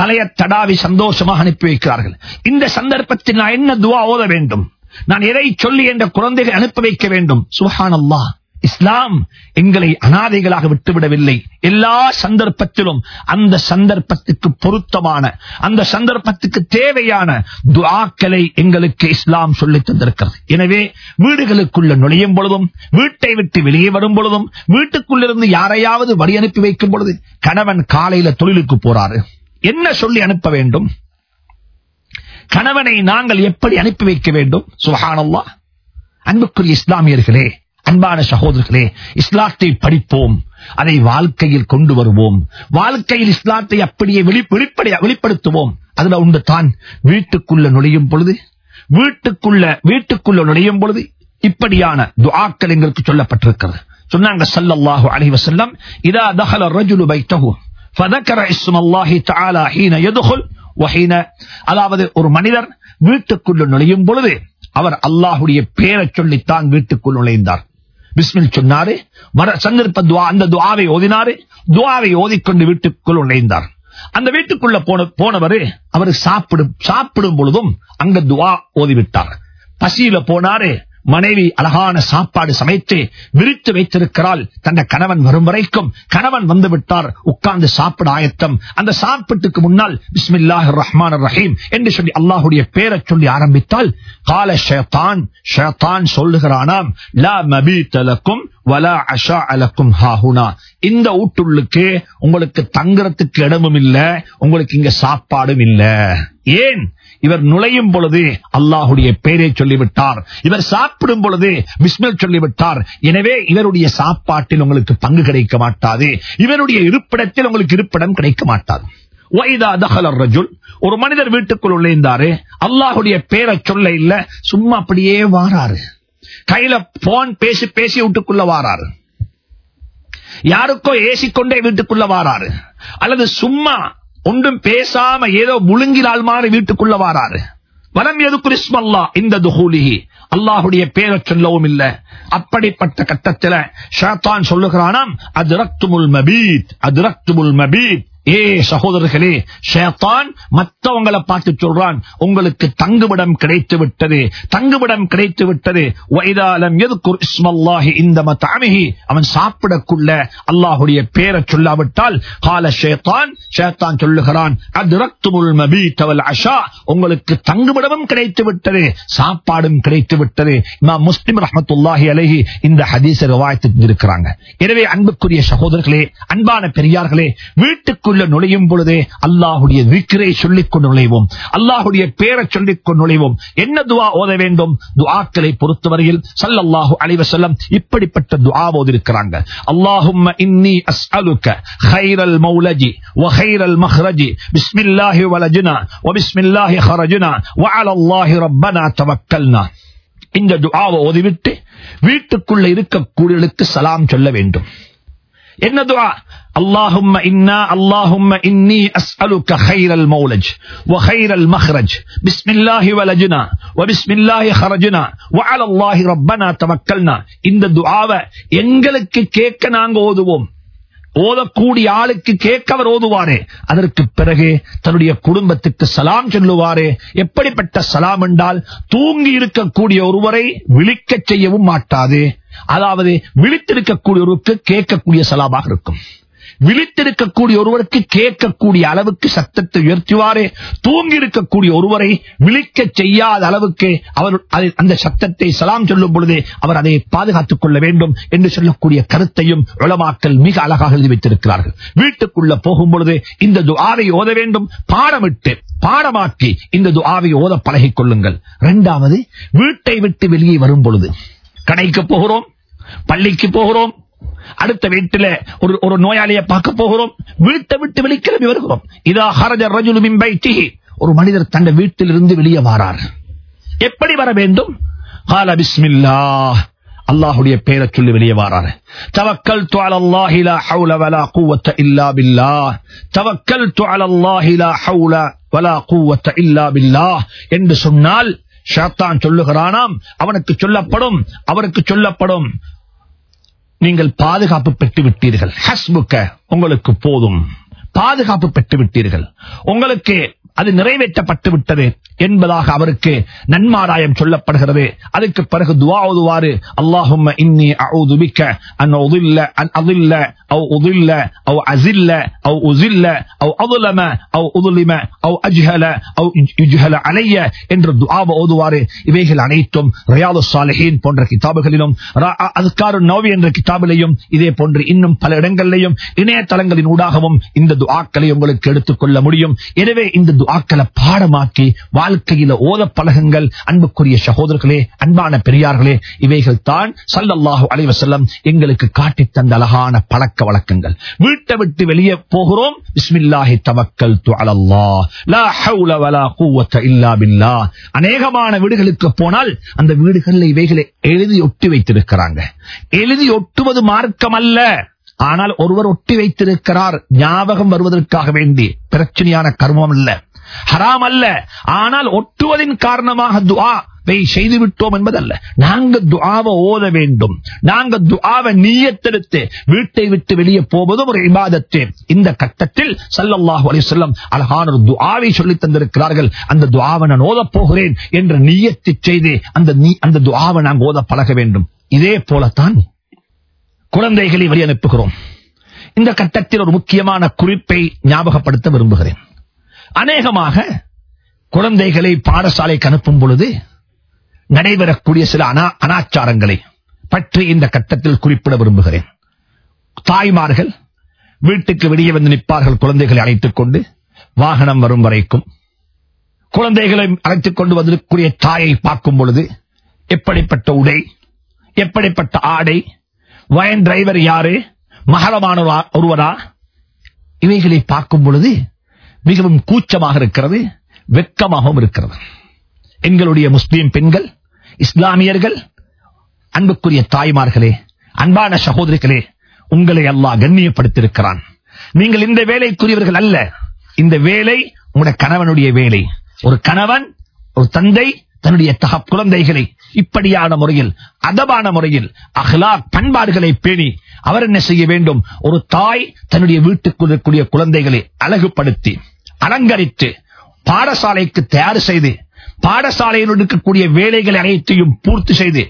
தலைய தடாவி சந்தோஷமாக அனுப்பி வைக்கிறார்கள். இந்த சந்தர்ப்பத்தில் நான் என்ன துவா ஓத வேண்டும்? நான் எதை சொல்லி என்ற குழந்தைகளை அனுப்பி வைக்க வேண்டும்? சுஹான் அல்லாஹ் இஸ்லாம் எங்களை அனாதைகளாக விட்டுவிடவில்லை. எல்லா சந்தர்ப்பத்திலும் அந்த சந்தர்ப்பத்துக்கு பொருத்தமான அந்த சந்தர்ப்பத்துக்கு தேவையான துஆக்களை எங்களுக்கு இஸ்லாம் சொல்லி தந்திருக்கிறது. எனவே வீடுகளுக்குள்ள நுழையும் பொழுதும் வீட்டை விட்டு வெளியே வரும் பொழுதும் வீட்டுக்குள்ளிருந்து யாரையாவது வழி அனுப்பி வைக்கும் பொழுது கணவன் காலையில தொழிலுக்கு போறாரு. என்ன சொல்லி அனுப்ப வேண்டும்? கணவனை நாங்கள் எப்படி அனுப்பி வைக்க வேண்டும் சுஹானல்லா அன்புக்குரிய இஸ்லாமியர்களே அன்பான சகோதரர்களே இஸ்லாத்தை படிப்போம் அதை வாழ்க்கையில் கொண்டு வருவோம் வாழ்க்கையில் இஸ்லாத்தை அப்படியே வெளிப்படை வெளிப்படுத்துவோம் அதுல உண்டு தான் வீட்டுக்குள்ள நுழையும் பொழுது வீட்டுக்குள்ள வீட்டுக்குள்ள நுழையும் பொழுது இப்படியான துஆக்கள் எங்களுக்கு சொல்லப்பட்டிருக்கிறது சொன்னாங்க சல்லல்லாஹு அலைஹி வஸல்லம் இதா தஹல الرجل بيته فذكر اسم الله تعالى حين يدخل அதாவது ஒரு மனிதர் வீட்டுக்குள்ள நுழையும் பொழுது அவர் அல்லாஹுடைய பேரை சொல்லித்தான் வீட்டுக்குள் நுழைந்தார். பிஸ்மில் சொன்னாரு சந்தர்ப்ப துவா அந்த துவாவை ஓதினாரு துவாவை ஓதிக்கொண்டு வீட்டுக்குள் நுழைந்தார். அந்த வீட்டுக்குள்ள போன போனவரு அவர் சாப்பிடும் சாப்பிடும் பொழுதும் அங்க துவா ஓதிவிட்டார். பசியில போனாரு மனைவி அழகான சாப்பாடு சமைத்து விரித்து வைத்திருக்கிறாள். தன்னை கணவன் வரும் வரைக்கும் கணவன் வந்துவிட்டார். உட்கார்ந்து சாப்பிட ஆயத்தம். அந்த சாப்பிட்டுக்கு முன்னால் பிஸ்மில்லாஹ் ரஹ்மான் ரஹீம் என்று சொல்லி அல்லாஹுடைய பேரை சொல்லி ஆரம்பித்தால் கால ஷேத்தான் ஷேத்தான் சொல்லுகிறானாம் லா தலக்கும் வலா அஷா அலக்கும் ஹாஹுனா. இந்த ஊட்டுள்ளுக்கு உங்களுக்கு தங்குறதுக்கு இடமும் இல்ல உங்களுக்கு இங்க சாப்பாடும் இல்ல. ஏன்? இவர் நுழையும் பொழுது அல்லாஹுடைய பெயரை சொல்லிவிட்டார். இவர் சாப்பிடும் பொழுது பிஸ்மில் சொல்லிவிட்டார். எனவே இவருடைய சாப்பாட்டில் உங்களுக்கு பங்கு கிடைக்க மாட்டாது. இவருடைய இருப்பிடத்தில் உங்களுக்கு இருப்பிடம் கிடைக்க மாட்டாது. ஒரு மனிதர் வீட்டுக்குள் நுழைந்தாரு. அல்லாஹுடைய பேரை சொல்ல இல்ல. சும்மா அப்படியே வாராரு. கையில போன் பேசி பேசி வீட்டுக்குள்ள வாராரு. யாருக்கோ ஏசிக்கொண்டே வீட்டுக்குள்ள வாராரு. அல்லது சும்மா ஒன்றும் பேசாம ஏதோ முழுங்கினால் மாறி வீட்டுக்குள்ள வாராரு. வலம் எது கிறிஸ்மல்லா இந்த துகூலிகி அல்லாஹுடைய பேரை சொல்லவும் இல்ல. அப்படிப்பட்ட கட்டத்தில் ஷாத்தான் சொல்லுகிறானாம் அதிரக்துமுல் மபீத் அதிரக்துமுல் மபீத். ஏ சகோதரர்களே ஷேத்தான் மற்றவங்களை பார்த்து சொல்றான் உங்களுக்கு தங்குமிடம் கிடைத்து விட்டது தங்குமிடம் கிடைத்து விட்டது. வைதாலம் எதுக்குர் இஸ்மல்லாஹி இந்த மத்தாமிகி அவன் சாப்பிடக்குள்ள அல்லாஹுடைய பேரை சொல்லாவிட்டால் கால ஷேத்தான் ஷேத்தான் சொல்லுகிறான் அதிரக்துமுல் தவல் அஷா உங்களுக்கு தங்குமிடமும் கிடைத்து விட்டது சாப்பாடும் கிடைத்து விட்டது. இமாம் முஸ்லிம் ரஹமத்துல்லாஹி அலஹி இந்த ஹதீச ரிவாயத்துக்கு இருக்கிறாங்க எனவே அன்புக்குரிய சகோதரர்களே அன்பான பெரியார்களே வீட்டுக்கு வீட்டுக்குள்ள நுழையும் பொழுதே அல்லாஹுடைய விக்கிரை சொல்லிக் கொண்டு நுழைவோம். அல்லாஹுடைய பேரை சொல்லிக் கொண்டு நுழைவோம். என்ன துவா ஓத வேண்டும்? துவாக்களை பொறுத்தவரையில் சல்லல்லாஹு அலைவ இப்படிப்பட்ட துவா ஓதிருக்கிறாங்க. அல்லாஹும் இன்னி அஸ்அலுக்க خيرல் மௌலஜி وخير المخرج بسم الله ولجنا وبسم الله خرجنا وعلى الله ربنا توكلنا இந்த துஆவை ஓதிவிட்டு வீட்டுக்குள்ள இருக்கக்கூடியவர்களுக்கு சலாம் சொல்ல வேண்டும். என்ன துஆ اللهم إنا اللهم إني أسألك خير المولج وخير المخرج بسم الله ولجنا وبسم الله خرجنا وعلى الله ربنا توكلنا இந்த துஆவை எங்களுக்கு கேட்க நாங்க ஓதுவோம் ஓதக்கூடிய ஆளுக்கு கேட்கவர் ஓதுவாரே. அதற்கு பிறகு தன்னுடைய குடும்பத்துக்கு சலாம் சொல்லுவாரே. எப்படிப்பட்ட சலாம் என்றால் தூங்கி இருக்கக்கூடிய ஒருவரை விழிக்கச் செய்யவும் மாட்டாது. அதாவது விழித்திருக்கக்கூடிய ஒருவருக்கு கேட்கக்கூடிய சலாமாக இருக்கும். விழித்திருக்கக்கூடிய ஒருவருக்கு கேட்கக்கூடிய அளவுக்கு சத்தத்தை உயர்த்துவாரே. தூங்கி இருக்கக்கூடிய ஒருவரை விழிக்க செய்யாத அளவுக்கு அவர் அந்த சத்தத்தை சலாம் சொல்லும் பொழுதே அவர் அதை பாதுகாத்துக் கொள்ள வேண்டும் என்று சொல்லக்கூடிய கருத்தையும் உளமாக்கல் மிக அழகாக எழுதி வைத்திருக்கிறார்கள். வீட்டுக்குள்ள போகும் பொழுது இந்த துஆவை ஓத வேண்டும். பாடமிட்டு பாடமாக்கி இந்த துஆவை ஓத பழகிக் கொள்ளுங்கள். இரண்டாவது வீட்டை விட்டு வெளியே வரும் பொழுது. கடைக்கு போகிறோம் பள்ளிக்கு போகிறோம் அடுத்த வீட்டில ஒரு ஒரு நோயாளியை பார்க்க போகிறோம். வீட்டை விட்டு வெளிக்கிளம்பி வருகிறோம். இதா ஹரஜ ரஜுலு மின் ஒரு மனிதர் தன் வீட்டிலிருந்து வெளியே வாரார் எப்படி வர வேண்டும்? ஹால பிஸ்மில்லா அல்லாஹுடைய பெயரை சொல்லி வெளியே வாராரு தவக்கல் அலா அல்லாஹி லா ஹவுல வலா குவத்த இல்லா பில்லாஹ். தவக்கல் அலா அல்லாஹி லா ஹவுல வலா குவத்த இல்லா பில்லாஹ். என்று சொன்னால் ஷாத்தான் சொல்லுகிறானாம். அவனுக்கு சொல்லப்படும் அவருக்கு சொல்லப்படும். நீங்கள் பாதுகாப்பு பெற்று விட்டீர்கள் ஹஸ்புக்க உங்களுக்கு போதும். பாதுகாப்பு பெற்று விட்டீர்கள் உங்களுக்கு அது நிறைவேற்றப்பட்டு விட்டது என்பதாக அவருக்கு நன்மாராயம் சொல்லப்படுகிறது. அதுக்கு பிறகு துவா ஓதுவாறு அல்லாஹும் இன்னி அஊது அன் உதில்ல அன் அதில்ல أو أضل أو عزل أو أزل أو أظلم أو أظلم أو أجهل أو يجهل علي என்று துஆவை ஓதுவாரு இவைகள் அனைத்தும் ரியாது சாலிஹீன் போன்ற கிதாபுகளிலும் அதுக்காரு நோவி என்ற கிதாபிலையும் இதே போன்று இன்னும் பல இடங்களிலையும் இணையதளங்களின் ஊடாகவும் இந்த துஆக்களை உங்களுக்கு எடுத்துக்கொள்ள முடியும். எனவே இந்த துஆக்களை பாடமாக்கி வாழ்க்கையில ஓத பழகுங்கள். அன்புக்குரிய சகோதரர்களே அன்பான பெரியார்களே இவைகள் தான் சல்லல்லாஹு அலைவசல்லம் எங்களுக்கு காட்டித் தந்த அழகான பழக்க வழக்கங்கள். வீட்டை விட்டு வெளியே போகிறோம். பிஸ்மில்லாஹி தவக்கல் அலல்லாஹ். இல்லா அநேகமான வீடுகளுக்கு போனால் அந்த வீடுகளில் இவைகளை எழுதி ஒட்டி வைத்திருக்கிறாங்க. எழுதி ஒட்டுவது மார்க்கம் அல்ல ஆனால் ஒருவர் ஒட்டி வைத்திருக்கிறார். ஞாபகம் வருவதற்காக வேண்டி. பிரச்சனையான கர்மம் அல்ல. ஹராம் அல்ல. ஆனால் ஒட்டுவதின் காரணமாக துவா வை செய்து விட்டோம் என்பதல்ல. நாங்க துஆவை ஓத வேண்டும். நாங்க துஆவை நீயத்தெடுத்து வீட்டை விட்டு வெளியே போவதும் ஒரு இபாதத்து. இந்த கட்டத்தில் ஸல்லல்லாஹு அலி சொல்லம் அழகான ஒரு துஆவை சொல்லி தந்திருக்கிறார்கள். அந்த துஆவை நான் ஓதப் போகிறேன் என்ற நீயத்தை செய்து அந்த நீ- அந்த துஆவை நாங்கள் ஓத பழக வேண்டும். இதே போலத்தான் குழந்தைகளை வழி அனுப்புகிறோம். இந்த கட்டத்தில் ஒரு முக்கியமான குறிப்பை ஞாபகப்படுத்த விரும்புகிறேன். அநேகமாக குழந்தைகளை பாடசாலைக்கு அனுப்பும் பொழுது நடைபெறக்கூடிய சில அனா- அனாச்சாரங்களை பற்றி இந்த கட்டத்தில் குறிப்பிட விரும்புகிறேன். தாய்மார்கள் வீட்டுக்கு வெளியே வந்து நிற்பார்கள் குழந்தைகளை அழைத்துக் கொண்டு வாகனம் வரும் வரைக்கும். குழந்தைகளை அழைத்துக் கொண்டு வந்திருக்கூடிய தாயை பார்க்கும் பொழுது எப்படிப்பட்ட உடை எப்படிப்பட்ட ஆடை வயன் டிரைவர் யாரு மகளமான ஒருவரா இவைகளை பார்க்கும் பொழுது மிகவும் கூச்சமாக இருக்கிறது வெட்கமாகவும் இருக்கிறது. எங்களுடைய முஸ்லீம் பெண்கள் இஸ்லாமியர்கள் அன்புக்குரிய தாய்மார்களே அன்பான சகோதரிகளே உங்களை அல்லாஹ் கண்ணியப்படுத்தியிருக்கிறான். நீங்கள் இந்த வேலைக்குரியவர்கள் அல்ல. இந்த வேலை உங்களுடைய கணவனுடைய வேலை. ஒரு கணவன் ஒரு தந்தை தன்னுடைய தக குழந்தைகளை இப்படியான முறையில் அதபான முறையில் அஹ்லாக் பண்பாடுகளை பேணி அவர் என்ன செய்ய வேண்டும்? ஒரு தாய் தன்னுடைய வீட்டுக்குள் இருக்கக்கூடிய குழந்தைகளை அழகுபடுத்தி அலங்கரித்து பாடசாலைக்கு தயார் செய்து பாடசாலையில் இருக்கக்கூடிய வேலைகளை அனைத்தையும் பூர்த்தி செய்து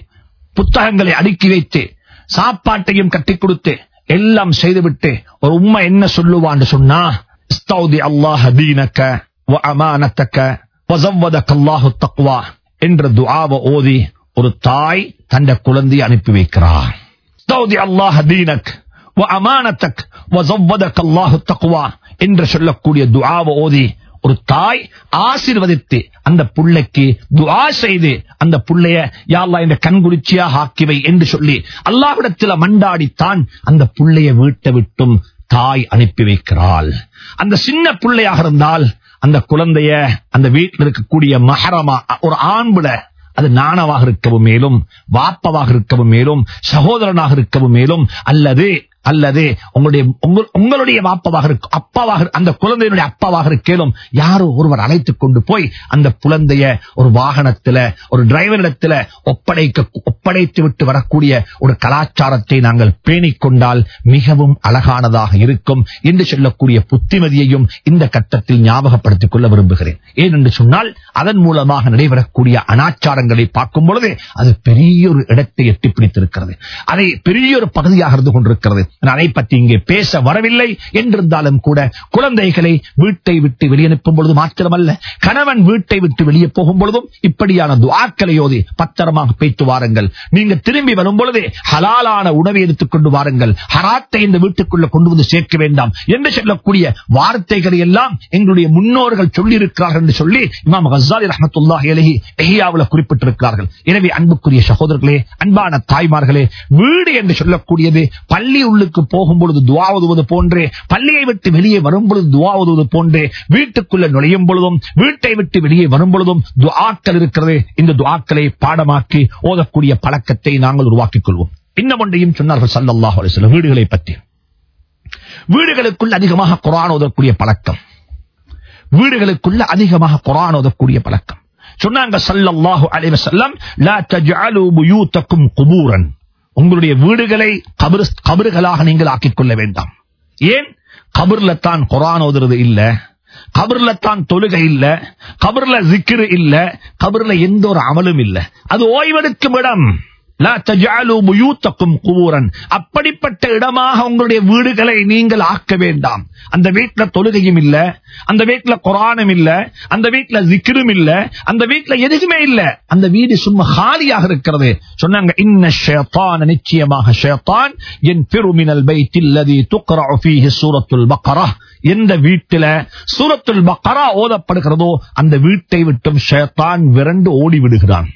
புத்தகங்களை அடுக்கி வைத்து சாப்பாட்டையும் கட்டிக் கொடுத்து எல்லாம் செய்துவிட்டு ஒரு உண்மை என்ன சொல்லுவான்னு சொன்னா அல்லாஹ் வ அமானத்தக்க தக்வா என்ற துஆவை ஓதி ஒரு தாய் தந்த குழந்தையை அனுப்பி வைக்கிறார். அல்லாஹ் தீனக் வ அமானத்தக் தக்வா என்று சொல்லக்கூடிய துஆவை ஓதி ஒரு தாய் ஆசிர்வதித்து அந்த புள்ளைக்கு துவா செய்து அந்த பிள்ளைய யாழ்லா இந்த கண்குளிர்ச்சியாக ஆக்கிவை என்று சொல்லி அல்லாஹ்விடத்தில் மண்டாடித்தான் அந்த பிள்ளைய வீட்டை விட்டும் தாய் அனுப்பி வைக்கிறாள். அந்த சின்ன பிள்ளையாக இருந்தால் அந்த குழந்தைய அந்த வீட்டில் இருக்கக்கூடிய மகரமா ஒரு ஆண்புல அது நாணவாக இருக்கவும் மேலும் வாப்பவாக இருக்கவும் மேலும் சகோதரனாக இருக்கவும் மேலும் அல்லது அல்லது உங்களுடைய உங்களுடைய பாப்பாவாக இருக்கும் அப்பாவாக அந்த குழந்தையினுடைய அப்பாவாக இருக்கேனும் யாரோ ஒருவர் அழைத்துக் கொண்டு போய் அந்த குழந்தைய ஒரு வாகனத்துல ஒரு டிரைவரிடத்துல ஒப்படைக்க ஒப்படைத்து விட்டு வரக்கூடிய ஒரு கலாச்சாரத்தை நாங்கள் பேணிக்கொண்டால் மிகவும் அழகானதாக இருக்கும் என்று சொல்லக்கூடிய புத்திமதியையும் இந்த கட்டத்தில் ஞாபகப்படுத்திக் கொள்ள விரும்புகிறேன். ஏனென்று சொன்னால் அதன் மூலமாக நடைபெறக்கூடிய அனாச்சாரங்களை பார்க்கும் பொழுது அது பெரிய ஒரு இடத்தை எட்டி பிடித்திருக்கிறது. அதை பெரிய ஒரு பகுதியாக இருந்து கொண்டிருக்கிறது. நான் அதை பற்றி இங்கே பேச வரவில்லை. என்றிருந்தாலும் கூட குழந்தைகளை வீட்டை விட்டு வெளியனுப்பும் பொழுது மாத்திரமல்ல. கணவன் வீட்டை விட்டு வெளியே போகும் பொழுதும் இப்படியான துவாக்களை ஓதி பத்திரமாக பேய்த்து வாருங்கள். நீங்க திரும்பி வரும் பொழுது ஹலாலான உணவை எடுத்துக் கொண்டு வாருங்கள். ஹராத்தை இந்த வீட்டுக்குள்ள கொண்டு வந்து சேர்க்க வேண்டாம் என்று சொல்லக்கூடிய வார்த்தைகளை எல்லாம் எங்களுடைய முன்னோர்கள் சொல்லியிருக்கிறார்கள் என்று சொல்லி இமாம் ஹசாலி ரஹமத்துல்லாஹி அலைஹி எஹியாவில் குறிப்பிட்டிருக்கிறார்கள். எனவே அன்புக்குரிய சகோதரர்களே அன்பான தாய்மார்களே வீடு என்று சொல்லக்கூடியது பள்ளி உள்ள போகும் பொழுது துவாவதுவது போன்றே பள்ளியை விட்டு வெளியே வரும் பொழுது துவா போன்றே வீட்டுக்குள்ள நுழையும் பொழுதும் வீட்டை விட்டு வெளியே வரும் பொழுதும் துவாக்கள் இருக்கிறது இந்த துவாக்களை பாடமாக்கி ஓதக்கூடிய பழக்கத்தை நாங்கள் உருவாக்கிக் கொள்வோம். இன்னும் ஒன்றையும் சொன்னார்கள் சல்லாஹ் சில வீடுகளை பற்றி. வீடுகளுக்குள் அதிகமாக குரான் ஓதக்கூடிய பழக்கம். வீடுகளுக்குள்ள அதிகமாக குரான் ஓதக்கூடிய பழக்கம். சொன்னாங்க சல்லாஹு அலைவசல்லம் குபூரன். உங்களுடைய வீடுகளை கபர் கபறுகளாக நீங்கள் ஆக்கிக் கொள்ள வேண்டாம். ஏன்? கபர்ல தான் குரான் ஓதுறது இல்ல. கபர்ல தான் தொழுகை இல்ல. கபர்ல ஜிக்ரு இல்ல. கபர்ல எந்த ஒரு அமலும் இல்ல. அது ஓய்வெடுக்கும் இடம். அப்படிப்பட்ட இடமாக உங்களுடைய வீடுகளை நீங்கள் ஆக்க வேண்டாம். அந்த வீட்டுல தொழுகையும் இல்ல அந்த வீட்டுல குரானும் இல்ல அந்த வீட்டுல ஜிக்ரும் இல்ல அந்த வீட்டுல எதுவுமே இல்ல. அந்த வீடு சும்மா காலியாக இருக்கிறது. சொன்னாங்க இன்ன ஷேத்தான் நிச்சயமாக ஷேத்தான். என் பெருமினல் பைத்தில்லதி துக்ரஉ சூரத்துல் பக்கரா. எந்த வீட்டில சூரத்துல் பக்கரா ஓதப்படுகிறதோ அந்த வீட்டை விட்டும் ஷேத்தான் விரண்டு ஓடி விடுகிறான்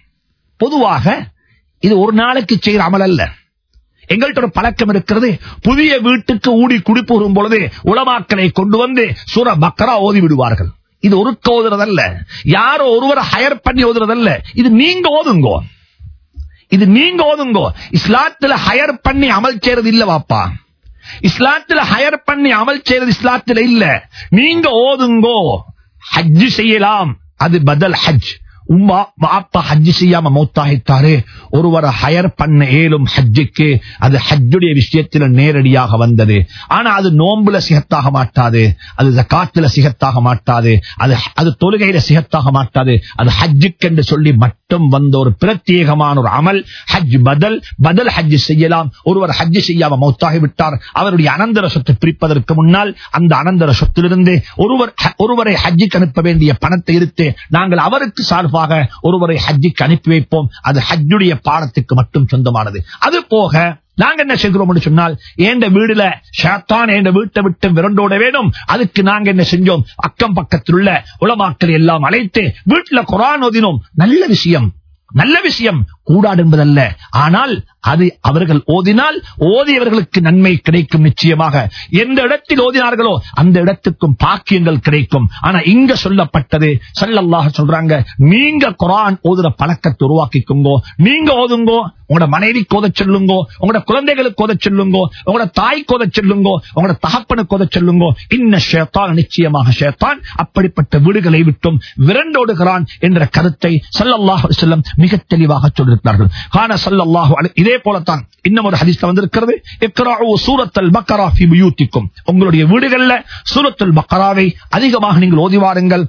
பொதுவாக இது ஒரு நாளைக்கு செய்யற அமல் அல்ல. எங்கள்கிட்ட ஒரு பழக்கம் இருக்கிறது. புதிய வீட்டுக்கு ஊடி குடிப்புறும் பொழுது உளமாக்களை கொண்டு வந்து சூர பக்கரா ஓதி விடுவார்கள். இது ஒரு ஓதுறதல்ல. யாரோ ஒருவரை ஹயர் பண்ணி ஓதுறதல்ல. இது நீங்க ஓதுங்கோ. இது நீங்க ஓதுங்கோ. இஸ்லாத்துல ஹயர் பண்ணி அமல் செய்யறது இல்ல வாப்பா இஸ்லாத்துல ஹயர் பண்ணி அமல் செய்யறது இஸ்லாத்துல இல்ல. நீங்க ஓதுங்கோ. ஹஜ் செய்யலாம். அது பதல் ஹஜ். உம்மா வாப்பா ஹஜ்ஜு செய்யாம மௌத்தாகித்தாரு ஒருவரை ஹயர் பண்ண ஏலும் ஹஜ்ஜுக்கு அது ஹஜ்ஜுடைய விஷயத்துல நேரடியாக வந்தது ஆனா அது நோம்புல சிகத்தாக மாட்டாது அது ஜக்காத்துல சிகத்தாக மாட்டாது அது அது தொழுகையில சிகத்தாக மாட்டாது அது ஹஜ்ஜுக்கு என்று சொல்லி மட்டும் வந்த ஒரு பிரத்யேகமான ஒரு அமல் ஹஜ் பதல் பதல் ஹஜ் செய்யலாம் ஒருவர் ஹஜ் செய்யாம மௌத்தாகி விட்டார் அவருடைய அனந்தர சொத்து பிரிப்பதற்கு முன்னால் அந்த அனந்தர சொத்திலிருந்து ஒருவர் ஒருவரை ஹஜ்ஜுக்கு அனுப்ப வேண்டிய பணத்தை இருத்து நாங்கள் அவருக்கு சார்பாக ஒருவரை ஹஜ்ஜிக்கு அனுப்பி வைப்போம். அது ஹஜ்ஜுடைய பாடத்துக்கு மட்டும் சொந்தமானது. அது போக நாங்க என்ன செய்கிறோம் சொன்னால் ஏண்ட வீடுல ஷாத்தான் என்ற வீட்டை விட்டு விரண்டோட வேணும். அதுக்கு நாங்க என்ன செஞ்சோம்? அக்கம் பக்கத்தில் உள்ள உளமாக்கள் எல்லாம் அழைத்து வீட்டுல குரான் ஓதினோம். நல்ல விஷயம். நல்ல விஷயம். கூடாது என்பதல்ல. ஆனால் அது அவர்கள் ஓதினால் ஓதியவர்களுக்கு நன்மை கிடைக்கும் நிச்சயமாக. எந்த இடத்தில் ஓதினார்களோ அந்த இடத்துக்கும் பாக்கியங்கள் கிடைக்கும். ஆனா இங்க சொல்லப்பட்டது சல்லல்லாஹு சொல்றாங்க நீங்க குரான் ஓதுற பழக்கத்தை உருவாக்கிக்கோங்க. நீங்க ஓதுங்கோ உங்களோட மனைவி கோத சொல்லுங்கோ உங்களோட குழந்தைகளுக்கு கோத சொல்லுங்கோ உங்களோட தாய் கோத சொல்லுங்கோ உங்களோட தகப்பனுக்கு கோத சொல்லுங்கோ. இன்ன ஷேத்தான் நிச்சயமாக ஷேத்தான் அப்படிப்பட்ட வீடுகளை விட்டும் விரண்டோடுகிறான் என்ற கருத்தை சல்லல்லாஹு செல்லம் மிக தெளிவாக கொடுத்தார்கள். இதே போலத்தான் இன்னும் ஒரு ஹதிஸ்ல வந்திருக்கிறது. உங்களுடைய வீடுகள்ல சூரத்துல் பக்கராவை அதிகமாக நீங்கள் ஓதி வாருங்கள்.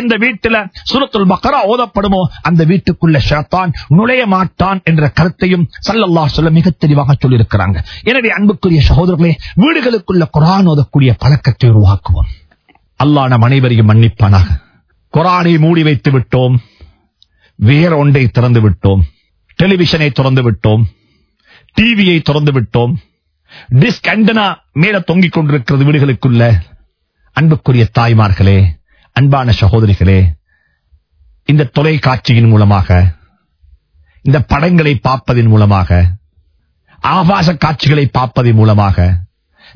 எந்த வீட்டில் சூரத்துல் பக்கரா ஓதப்படுமோ அந்த வீட்டுக்குள்ள ஷேத்தான் நுழைய மாட்டான் என்ற கருத்தையும் சல்லல்லா சொல்ல மிக தெளிவாக சொல்லியிருக்கிறாங்க. எனவே அன்புக்குரிய சகோதரர்களே வீடுகளுக்குள்ள குரான் ஓதக்கூடிய பழக்கத்தை உருவாக்குவோம். அல்லா நம் அனைவரையும் மன்னிப்பானாக. குரானை மூடி வைத்து விட்டோம். வேற ஒன்றை திறந்து விட்டோம். டெலிவிஷனை திறந்து விட்டோம். டிவியை திறந்து விட்டோம். டிஸ்க் அண்டனா மேல தொங்கிக் கொண்டிருக்கிறது வீடுகளுக்குள்ள. அன்புக்குரிய தாய்மார்களே அன்பான சகோதரிகளே இந்த தொலைக்காட்சியின் மூலமாக இந்த படங்களை பார்ப்பதன் மூலமாக ஆபாச காட்சிகளை பார்ப்பதன் மூலமாக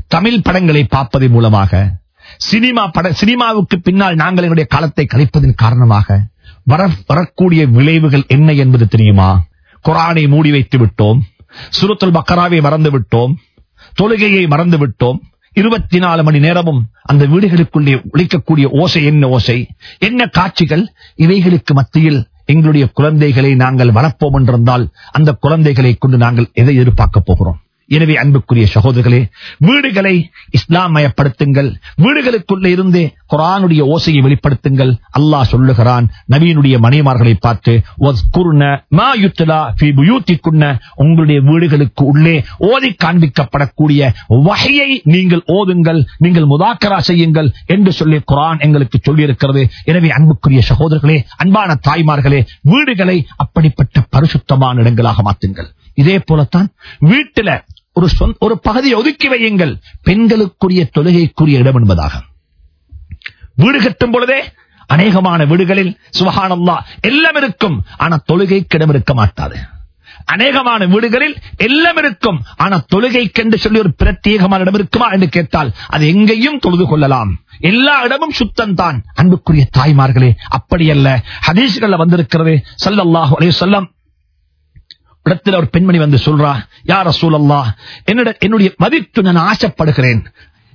தமிழ் படங்களை பார்ப்பதன் மூலமாக சினிமா பட சினிமாவுக்கு பின்னால் நாங்கள் எங்களுடைய காலத்தை கழிப்பதன் காரணமாக வர வரக்கூடிய விளைவுகள் என்ன என்பது தெரியுமா? குரானை மூடி வைத்து விட்டோம் சுருத்தல் பக்கராவை மறந்து விட்டோம் தொழுகையை மறந்து விட்டோம் இருபத்தி நாலு மணி நேரமும் அந்த வீடுகளுக்குள்ளே ஒழிக்கக்கூடிய ஓசை என்ன ஓசை? என்ன காட்சிகள்? இவைகளுக்கு மத்தியில் எங்களுடைய குழந்தைகளை நாங்கள் வளர்ப்போம் என்றிருந்தால் அந்த குழந்தைகளை கொண்டு நாங்கள் எதை எதிர்பார்க்க போகிறோம்? எனவே அன்புக்குரிய சகோதரர்களே வீடுகளை இஸ்லாமயப்படுத்துங்கள். வீடுகளுக்குள்ளே இருந்தே குரானுடைய ஓசையை வெளிப்படுத்துங்கள். அல்லாஹ் சொல்லுகிறான் நவீனுடைய மனைமார்களை பார்த்து உங்களுடைய வீடுகளுக்கு உள்ளே ஓதி காண்பிக்கப்படக்கூடிய வகையை நீங்கள் ஓதுங்கள் நீங்கள் முதாக்கரா செய்யுங்கள் என்று சொல்லி குரான் எங்களுக்கு சொல்லியிருக்கிறது. எனவே அன்புக்குரிய சகோதரர்களே அன்பான தாய்மார்களே வீடுகளை அப்படிப்பட்ட பரிசுத்தமான இடங்களாக மாற்றுங்கள் இதே போலத்தான் வீட்டில ஒரு சொந்த- ஒரு பகுதியை ஒதுக்கி வையுங்கள். பெண்களுக்குரிய தொழுகைக்குரிய இடம் என்பதாக. வீடு கட்டும் பொழுதே அநேகமான வீடுகளில் சுபகானம்லா எல்லாம் இருக்கும். ஆனா தொழுகைக்கு இடம் இருக்க மாட்டாது. அநேகமான வீடுகளில் எல்லாம் இருக்கும். ஆனா தொழுகைக்கென்று சொல்லி ஒரு பிரத்யேகமான இடம் இருக்குமா என்று கேட்டால் அது எங்கேயும் தொழுது கொள்ளலாம். எல்லா இடமும் சுத்தம் தான். அன்புக்குரிய தாய்மார்களே அப்படியல்ல. ஹதீஷ்கள் வந்திருக்கிறது ஸல்லல்லாஹு அலைஹி இடத்துல ஒரு பெண்மணி வந்து சொல்றா யார சூழல்லா என்னோட என்னுடைய மதித்து நான் ஆசைப்படுகிறேன்.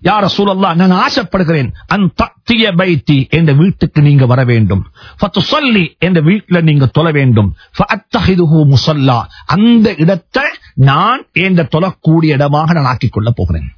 யார சூழல்லா நான் ஆசைப்படுகிறேன். அந்த தீய பைத்தி என்ற வீட்டுக்கு நீங்க வர வேண்டும். சொல்லி என்ற வீட்டுல நீங்க தொல வேண்டும். அந்த இடத்தை நான் என்ற தொழக்கூடிய இடமாக நான் ஆக்கிக் கொள்ள போகிறேன்.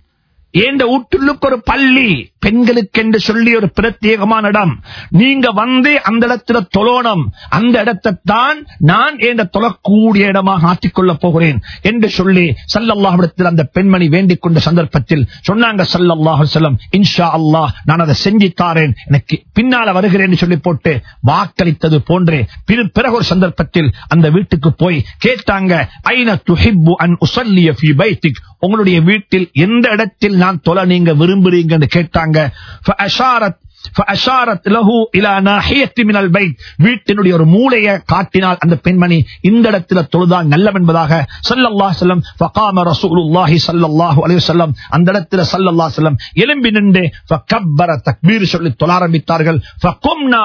ஏண்ட ஊட்டுள்ளுக்கு ஒரு பள்ளி பெண்களுக்கு என்று சொல்லி ஒரு பிரத்யேகமான இடம். நீங்க வந்து அந்த இடத்துல தொழணும். அந்த இடத்தை தான் நான் என்ற தொழக்கூடிய இடமாக ஆற்றிக்கொள்ள போகிறேன் என்று சொல்லி சல்லல்லாஹிடத்தில் அந்த பெண்மணி வேண்டிக் கொண்ட சந்தர்ப்பத்தில் சொன்னாங்க சல்லல்லாஹ் செல்லம் இன்ஷா அல்லாஹ் நான் அதை செஞ்சு தாரேன். எனக்கு பின்னால வருகிறேன் சொல்லி போட்டு வாக்களித்தது போன்றே. பிற- பிறகு ஒரு சந்தர்ப்பத்தில் அந்த வீட்டுக்கு போய் கேட்டாங்க ஐன துஹிப்பு அன் உசல்லிய உங்களுடைய வீட்டில் எந்த இடத்தில் நான் தொலை நீங்க விரும்புறீங்கன்னு கேட்டாங்க. வீட்டினுடைய ஒரு மூளையை காட்டினால் அந்த பெண்மணி இந்த இடத்துல தொழுதான் நல்லம் என்பதாக சல்லல்லா செல்லம் ஃபகாம அந்த இடத்துல சல்லல்லாஹு செல்லம் எலும்பி நின்று தக்பீர் சொல்லி தொழ ஆரம்பித்தார்கள். ஃபகும்னா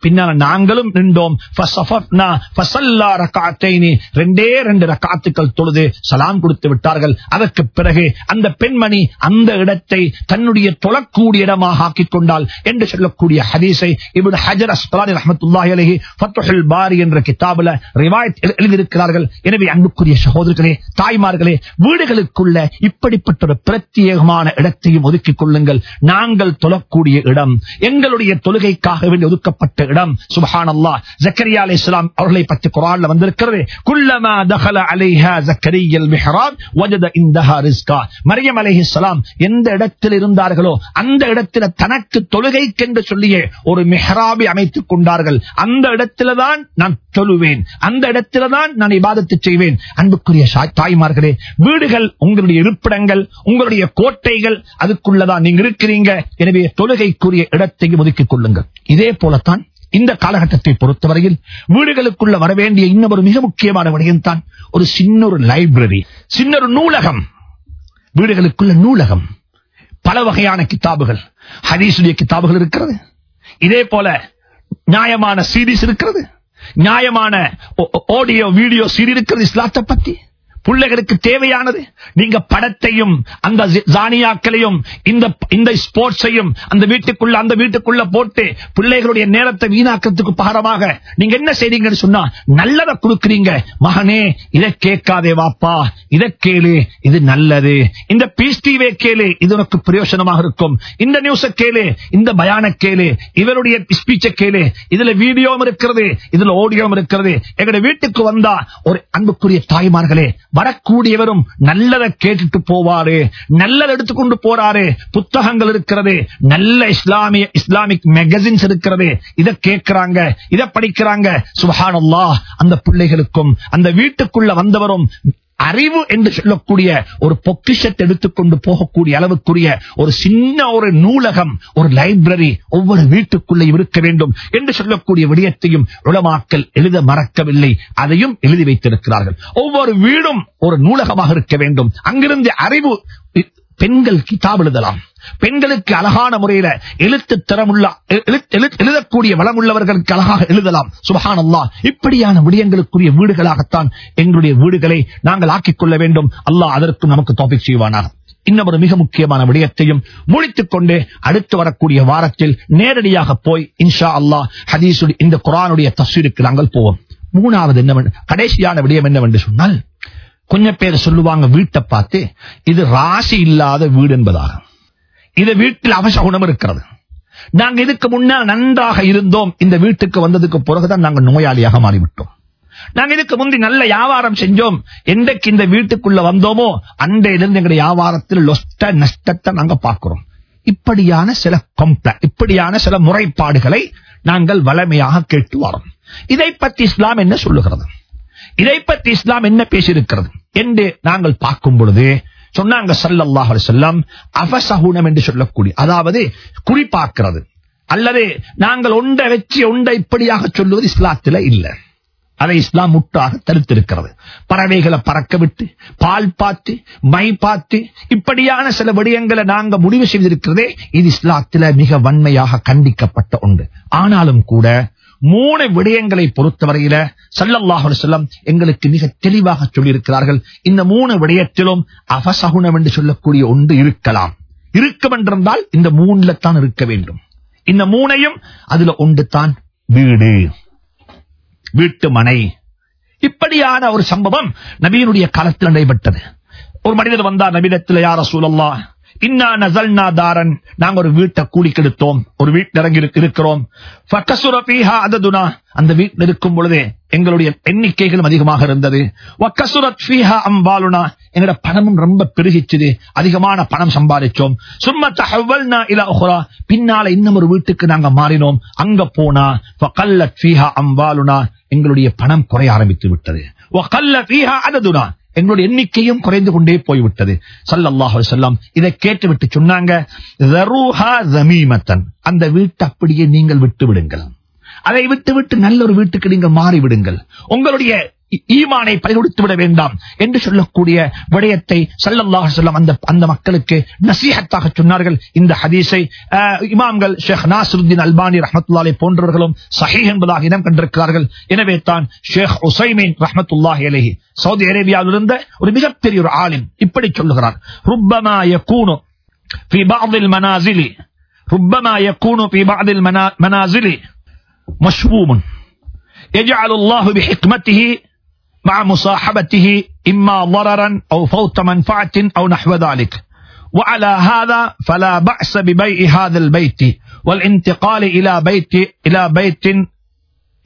பின்னால் நாங்களும் நின்றோம். ஃபசஃபப்னா ரெண்டே ரெண்டு ரகஅத்துக்கள் தொழுது சலாம் கொடுத்து விட்டார்கள். அதற்கு பிறகு அந்த பெண்மணி அந்த இடத்தை தன்னுடைய தொழக்கூடிய இடமாக ஆக்கிக் கொண்டால் என்று சொல்லக்கூடிய ஹதீஸை இப்னு ஹஜர் அஸ்பலானி ரஹமத்துல்லாஹி அலஹி ஃபத்துஹுல் பாரி என்ற கிதாபுல ரிவாயத் எழுதியிருக்கிறார்கள். எனவே அன்புக்குரிய சகோதரர்களே தாய்மார்களே வீடுகளுக்குள்ள இப்படிப்பட்ட ஒரு பிரத்யேகமான இடத்தையும் ஒதுக்கிக் கொள்ளுங்கள். நாங்கள் தொழக்கூடிய இடம் எங்களுடைய தொழுகைக்காக வேண்டி ஒதுக்கப்பட்ட இடம் சுபஹான் அல்லா ஜக்கரியா அலி இஸ்லாம் அவர்களை பற்றி குர்ஆன்ல வந்திருக்கிறது. குல்லமா தஹல அலைஹா ஜக்கரியல் மிஹ்ராப் வஜத இந்தஹா ரிஸ்கா. மரியம் அலைஹிஸ்ஸலாம் எந்த இடத்தில் இருந்தார்களோ அந்த இடத்துல தனக்கு தொழுகைக்கென்று சொல்லிய ஒரு மிஹ்ராபை அமைத்துக் கொண்டார்கள். அந்த இடத்துலதான் நான் தொழுவேன். அந்த இடத்துலதான் நான் இபாதத்து செய்வேன். அன்புக்குரிய தாய்மார்களே வீடுகள் உங்களுடைய இருப்பிடங்கள் உங்களுடைய கோட்டைகள் அதுக்குள்ளதான் நீங்க இருக்கிறீங்க. எனவே தொழுகைக்குரிய இடத்தையும் ஒதுக்கிக் கொள்ளுங்கள். இதே போலத்தான் இந்த காலகட்டத்தை பொறுத்தவரையில் வீடுகளுக்குள்ள வரவேண்டிய இன்னொரு மிக முக்கியமான விடயம் தான் ஒரு சின்ன ஒரு லைப்ரரி சின்ன ஒரு நூலகம். வீடுகளுக்குள்ள நூலகம். பல வகையான கிதாபுகள் ஹதீசுடைய கிதாபுகள் இருக்கிறது. இதே போல நியாயமான சீரிஸ் இருக்கிறது. நியாயமான ஆடியோ வீடியோ சீரி இருக்கிறது இஸ்லாத்தை பத்தி. பிள்ளைகளுக்கு தேவையானது. நீங்க படத்தையும் அந்த ஜானியாக்களையும் இந்த இந்த ஸ்போர்ட்ஸையும் அந்த வீட்டுக்குள்ள அந்த வீட்டுக்குள்ள போட்டு பிள்ளைகளுடைய நேரத்தை வீணாக்கிறதுக்கு பாரமாக நீங்க என்ன செய்றீங்கன்னு சொன்னா நல்லதை கொடுக்குறீங்க. மகனே இதை கேட்காதே வாப்பா. இதை கேளு இது நல்லது. இந்த பீஸ் டிவே கேளு இது உனக்கு பிரயோசனமாக இருக்கும். இந்த நியூஸ கேளு இந்த பயான கேளு இவருடைய ஸ்பீச்ச கேளு. இதுல வீடியோவும் இருக்கிறது இதுல ஆடியோவும் இருக்கிறது. எங்களுடைய வீட்டுக்கு வந்தா ஒரு அன்புக்குரிய தாய்மார்களே வரக்கூடியவரும் நல்லதை கேட்டுட்டு போவாரு நல்லதை எடுத்துக்கொண்டு போறாரு. புத்தகங்கள் இருக்கிறது நல்ல இஸ்லாமிய இஸ்லாமிக் மேகசின்ஸ் இருக்கிறது. இதை கேட்கிறாங்க இதை படிக்கிறாங்க. சுஹானல்லா அந்த பிள்ளைகளுக்கும் அந்த வீட்டுக்குள்ள வந்தவரும் அறிவு என்று சொல்லக்கூடிய ஒரு பொக்கிஷத்தை எடுத்துக்கொண்டு போகக்கூடிய அளவுக்குரிய ஒரு சின்ன ஒரு நூலகம் ஒரு லைப்ரரி ஒவ்வொரு வீட்டுக்குள்ளே இருக்க வேண்டும் என்று சொல்லக்கூடிய விடயத்தையும் உளமாக்கல் எழுத மறக்கவில்லை. அதையும் எழுதி வைத்திருக்கிறார்கள். ஒவ்வொரு வீடும் ஒரு நூலகமாக இருக்க வேண்டும். அங்கிருந்து அறிவு பெண்கள் கிதாப் எழுதலாம். பெண்களுக்கு அழகான முறையில எழுத்து திறமுள்ள எழுதக்கூடிய வளமுள்ளவர்களுக்கு அழகாக எழுதலாம். சுபஹான் அல்லா இப்படியான விடயங்களுக்குரிய வீடுகளாகத்தான் எங்களுடைய வீடுகளை நாங்கள் ஆக்கிக் கொள்ள வேண்டும். அல்லாஹ் அதற்கும் நமக்கு டாபிக் செய்வானாக. இன்னொரு மிக முக்கியமான விடயத்தையும் முடித்துக் கொண்டு அடுத்து வரக்கூடிய வாரத்தில் நேரடியாக போய் இன்ஷா அல்லாஹ் ஹதீசு இந்த குரானுடைய தஸ்வீருக்கு நாங்கள் போவோம். மூணாவது என்னவென்று கடைசியான விடயம் என்னவென்று சொன்னால் கொஞ்சம் பேர் சொல்லுவாங்க வீட்டை பார்த்து இது ராசி இல்லாத வீடு என்பதாக. இது வீட்டில் அவச குணம் இருக்கிறது. நாங்க இதுக்கு முன்னால் நன்றாக இருந்தோம். இந்த வீட்டுக்கு வந்ததுக்கு பிறகுதான் நாங்கள் நோயாளியாக மாறிவிட்டோம். நாங்க இதுக்கு முந்தி நல்ல வியாபாரம் செஞ்சோம். என்றைக்கு இந்த வீட்டுக்குள்ள வந்தோமோ அன்றையிலிருந்து எங்களுடைய வியாபாரத்தில் லொஸ்ட நஷ்டத்தை நாங்க பார்க்கிறோம். இப்படியான சில கம்ப்ள இப்படியான சில முறைப்பாடுகளை நாங்கள் வளமையாக கேட்டு வரோம். இதை பத்தி இஸ்லாம் என்ன சொல்லுகிறது? இதை பத்தி இஸ்லாம் என்ன பேசியிருக்கிறது? என்று நாங்கள் பார்க்கும் பொழுது சொன்னாங்க சல்லல்லாஹ் செல்லம் அபசகுணம் என்று சொல்லக்கூடிய அதாவது குறிப்பாக்குறது. அல்லது நாங்கள் ஒன்றை வச்சு ஒன்றை இப்படியாக சொல்லுவது இஸ்லாத்தில இல்லை. அதை இஸ்லாம் முட்டாக தடுத்திருக்கிறது. பறவைகளை பறக்க விட்டு பால் பார்த்து மை பார்த்து இப்படியான சில விடயங்களை நாங்க முடிவு செய்திருக்கிறதே இது இஸ்லாத்தில மிக வன்மையாக கண்டிக்கப்பட்ட ஒன்று. ஆனாலும் கூட மூணு விடயங்களை பொறுத்தவரையில சல்லல்லாஹு செல்லம் எங்களுக்கு மிக தெளிவாக சொல்லியிருக்கிறார்கள். இந்த மூணு விடயத்திலும் அவசகுணம் என்று சொல்லக்கூடிய ஒன்று இருக்கலாம். இருக்கும் என்றிருந்தால் இந்த மூணுல தான் இருக்க வேண்டும். இந்த மூணையும் அதுல ஒன்று தான் வீடு. வீட்டு மனை. இப்படியான ஒரு சம்பவம் நபியினுடைய காலத்தில் நடைபெற்றது. ஒரு மனிதர் வந்தார் நபிடத்தில் யார சூழல்லாம் இன்னா நசல்னா தாரன். நாங்க ஒரு வீட்டை கூலி கெடுத்தோம். ஒரு வீட்டில் இறங்கி இருக்கிறோம். அந்த வீட்டில் இருக்கும் பொழுதே எங்களுடைய எண்ணிக்கைகளும் அதிகமாக இருந்தது. அம்பாலுனா. எங்களோட பணமும் ரொம்ப பெருகிச்சுது. அதிகமான பணம் சம்பாதிச்சோம். சும்மா இல பின்னால இன்னும் ஒரு வீட்டுக்கு நாங்க மாறினோம். அங்க போனா அம்பாலுனா. எங்களுடைய பணம் குறைய ஆரம்பித்து விட்டது. எங்களுடைய எண்ணிக்கையும் குறைந்து கொண்டே போய்விட்டது. சல்லல்லாஹு செல்லம் இதை கேட்டுவிட்டு சொன்னாங்க அந்த வீட்டை அப்படியே நீங்கள் விட்டு விடுங்கள் அதை விட்டு விட்டு நல்ல ஒரு வீட்டுக்கு நீங்கள் மாறிவிடுங்கள். உங்களுடைய ஈமானை பறிகொடுத்து விட வேண்டாம் என்று சொல்லக்கூடிய விடயத்தை சல்லல்லாஹ் சொல்லம் அந்த அந்த மக்களுக்கு நசீகத்தாக சொன்னார்கள். இந்த ஹதீஸை இமாம்கள் ஷேக் நாசருத்தீன் அல்பானி ரஹமத்துல்லாலே போன்றவர்களும் சஹீ என்பதாக இனம் கண்டிருக்கிறார்கள். எனவே தான் ஷேக் உசைமீன் ரஹமத்துல்லாஹ் அலேஹி சவுதி அரேபியாவில் ஒரு மிகப்பெரிய ஒரு ஆலிம் இப்படி சொல்லுகிறார். ருப்பமா யகூனு في بعض المنازل ربما يكون في بعض المنازل مشؤوم يجعل الله بحكمته مع مصاحبته إما ضررا أو فوت منفعة أو نحو ذلك وعلى هذا فلا بأس ببيع هذا البيت والانتقال إلى بيت إلى بيت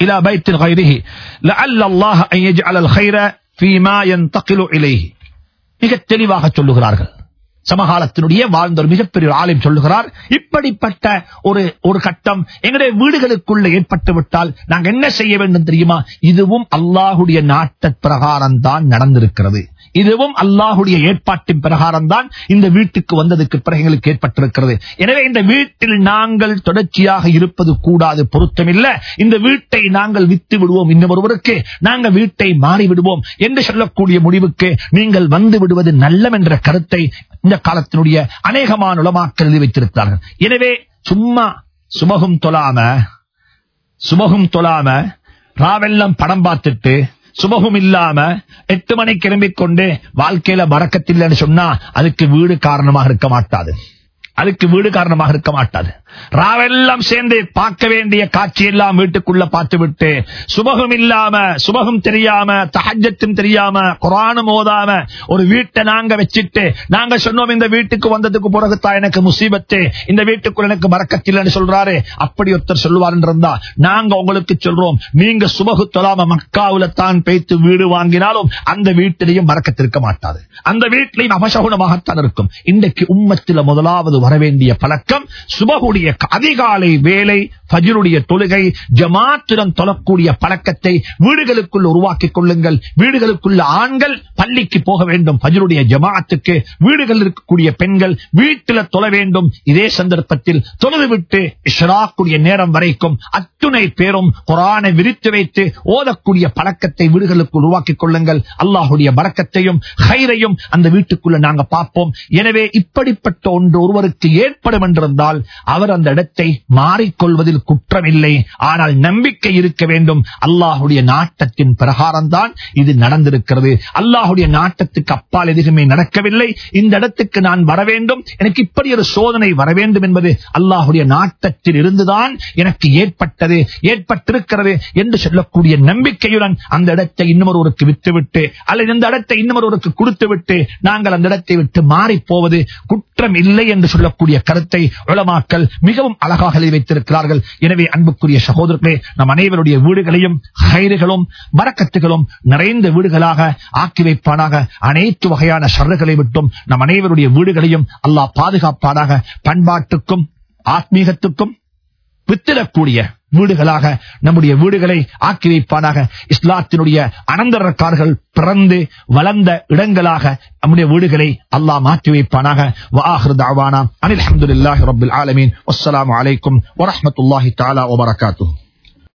إلى بيت غيره لعل الله أن يجعل الخير فيما ينتقل إليه மிக தெளிவாக சொல்லுகிறார்கள் சமகாலத்தினுடைய வாழ்ந்த ஒரு மிகப்பெரிய ஆலயம் சொல்லுகிறார். இப்படிப்பட்ட ஒரு ஒரு கட்டம் எங்களுடைய வீடுகளுக்குள்ள ஏற்பட்டு விட்டால் நாங்க என்ன செய்ய வேண்டும் தெரியுமா? இதுவும் அல்லாஹுடைய நாட்ட பிரகாரம் தான் நடந்திருக்கிறது. இதுவும் அல்லாஹுடைய ஏற்பாட்டின் பிரகாரம் தான் இந்த வீட்டுக்கு வந்ததுக்கு பிறகு எங்களுக்கு ஏற்பட்டிருக்கிறது. எனவே இந்த வீட்டில் நாங்கள் தொடர்ச்சியாக இருப்பது கூடாது பொருத்தமில்லை. இந்த வீட்டை நாங்கள் வித்து விடுவோம் இன்னொருவருக்கு நாங்கள் வீட்டை மாறி விடுவோம் என்று சொல்லக்கூடிய முடிவுக்கு நீங்கள் வந்து விடுவது நல்லம் என்ற கருத்தை இந்த காலத்தினுடைய அநேகமான உலமாக்கள் எழுதி வைத்திருக்கிறார்கள். எனவே சும்மா சுமகும் தொழாம சுமகும் தொழாம ராவெல்லாம் படம் பார்த்துட்டு சுமகும் இல்லாம எட்டு மணி கிளம்பிக் கொண்டு வாழ்க்கையில மறக்கத்தில்லைன்னு சொன்னா அதுக்கு வீடு காரணமாக இருக்க மாட்டாது. அதுக்கு வீடு காரணமாக இருக்க மாட்டாது. ராவெல்லாம் சேர்ந்து பார்க்க வேண்டிய காட்சி எல்லாம் வீட்டுக்குள்ள பார்த்து விட்டு சுபகம் இல்லாம சுபகம் தெரியாம தஹஜத்தும் தெரியாம குரானும் ஓதாம ஒரு வீட்டை நாங்க வச்சிட்டு நாங்க சொன்னோம் இந்த வீட்டுக்கு வந்ததுக்கு பிறகுதான் எனக்கு முசீபத்து இந்த வீட்டுக்குள்ள எனக்கு மறக்கத்தில்லைன்னு சொல்றாரு. அப்படி ஒருத்தர் சொல்லுவார் இருந்தா நாங்க உங்களுக்கு சொல்றோம் நீங்க சுபகு தொழாம மக்காவுல தான் பேத்து வீடு வாங்கினாலும் அந்த வீட்டிலையும் மறக்கத்திருக்க மாட்டாது. அந்த வீட்டிலையும் அபசகுணமாகத்தான் இருக்கும். இன்றைக்கு உம்மத்தில முதலாவது வர வேண்டிய பழக்கம் சுபகுடைய அதிகாலை வேலை பஜருடைய தொழுகை ஜமாத்துடன் தொழக்கூடிய பழக்கத்தை வீடுகளுக்குள் உருவாக்கிக் கொள்ளுங்கள். வீடுகளுக்குள்ள ஆண்கள் பள்ளிக்கு போக வேண்டும். பஜருடைய ஜமாத்துக்கு வீடுகள் இருக்கக்கூடிய பெண்கள் வீட்டில் தொழ வேண்டும். இதே சந்தர்ப்பத்தில் தொழுதுவிட்டு விட்டு நேரம் வரைக்கும் அத்துணை பேரும் குரானை விரித்து வைத்து ஓதக்கூடிய பழக்கத்தை வீடுகளுக்கு உருவாக்கிக் கொள்ளுங்கள். அல்லாஹுடைய பறக்கத்தையும் ஹைரையும் அந்த வீட்டுக்குள்ள நாங்கள் பார்ப்போம். எனவே இப்படிப்பட்ட ஒன்று ஒருவருக்கு ஏற்படும் என்றிருந்தால் அவர் அந்த இடத்தை மாறிக்கொள்வதில் குற்றமில்லை. ஆனால் நம்பிக்கை இருக்க வேண்டும். அல்லாஹுடைய நாட்டத்தின் பிரகாரம் தான் இது நடந்திருக்கிறது. அல்லாஹுடைய நாட்டத்துக்கு அப்பால் எதுவுமே நடக்கவில்லை. இந்த இடத்துக்கு நான் வர வேண்டும். எனக்கு இப்படி ஒரு சோதனை வர வேண்டும் என்பது அல்லாஹுடைய நாட்டத்தில் இருந்துதான் எனக்கு ஏற்பட்டது ஏற்பட்டிருக்கிறது என்று சொல்லக்கூடிய நம்பிக்கையுடன் அந்த இடத்தை இன்னொருவருக்கு விட்டுவிட்டு அல்லது இந்த இடத்தை இன்னொருவருக்கு கொடுத்து விட்டு நாங்கள் அந்த இடத்தை விட்டு மாறி போவது குற்றம் இல்லை என்று சொல்லக்கூடிய கருத்தை உளமாக்கல் மிகவும் அழகாக எழுதி வைத்திருக்கிறார்கள். எனவே அன்புக்குரிய சகோதரர்களே நம் அனைவருடைய வீடுகளையும் ஹைறுகளும் மரக்கத்துகளும் நிறைந்த வீடுகளாக ஆக்கி வைப்பானாக. அனைத்து வகையான சர்றுகளை விட்டும் நம் அனைவருடைய வீடுகளையும் அல்லாஹ் பாதுகாப்பானாக பண்பாட்டுக்கும் ஆத்மீகத்துக்கும் வித்திடக்கூடிய வீடுகளாக நம்முடைய வீடுகளை ஆக்கி வைப்பானாக இஸ்லாத்தினுடைய அனந்தரக்கார்கள் பிறந்து வளர்ந்த இடங்களாக நம்முடைய வீடுகளை அல்லாஹ் மாற்றி வைப்பானாக வாஹிர் அனில் அஹமதுல்லாஹி ரபுல் ஆலமீன். அஸ்லாம் அலைக்கும் வரமத்துல்லாஹி தாலா வபரகாத்துஹு.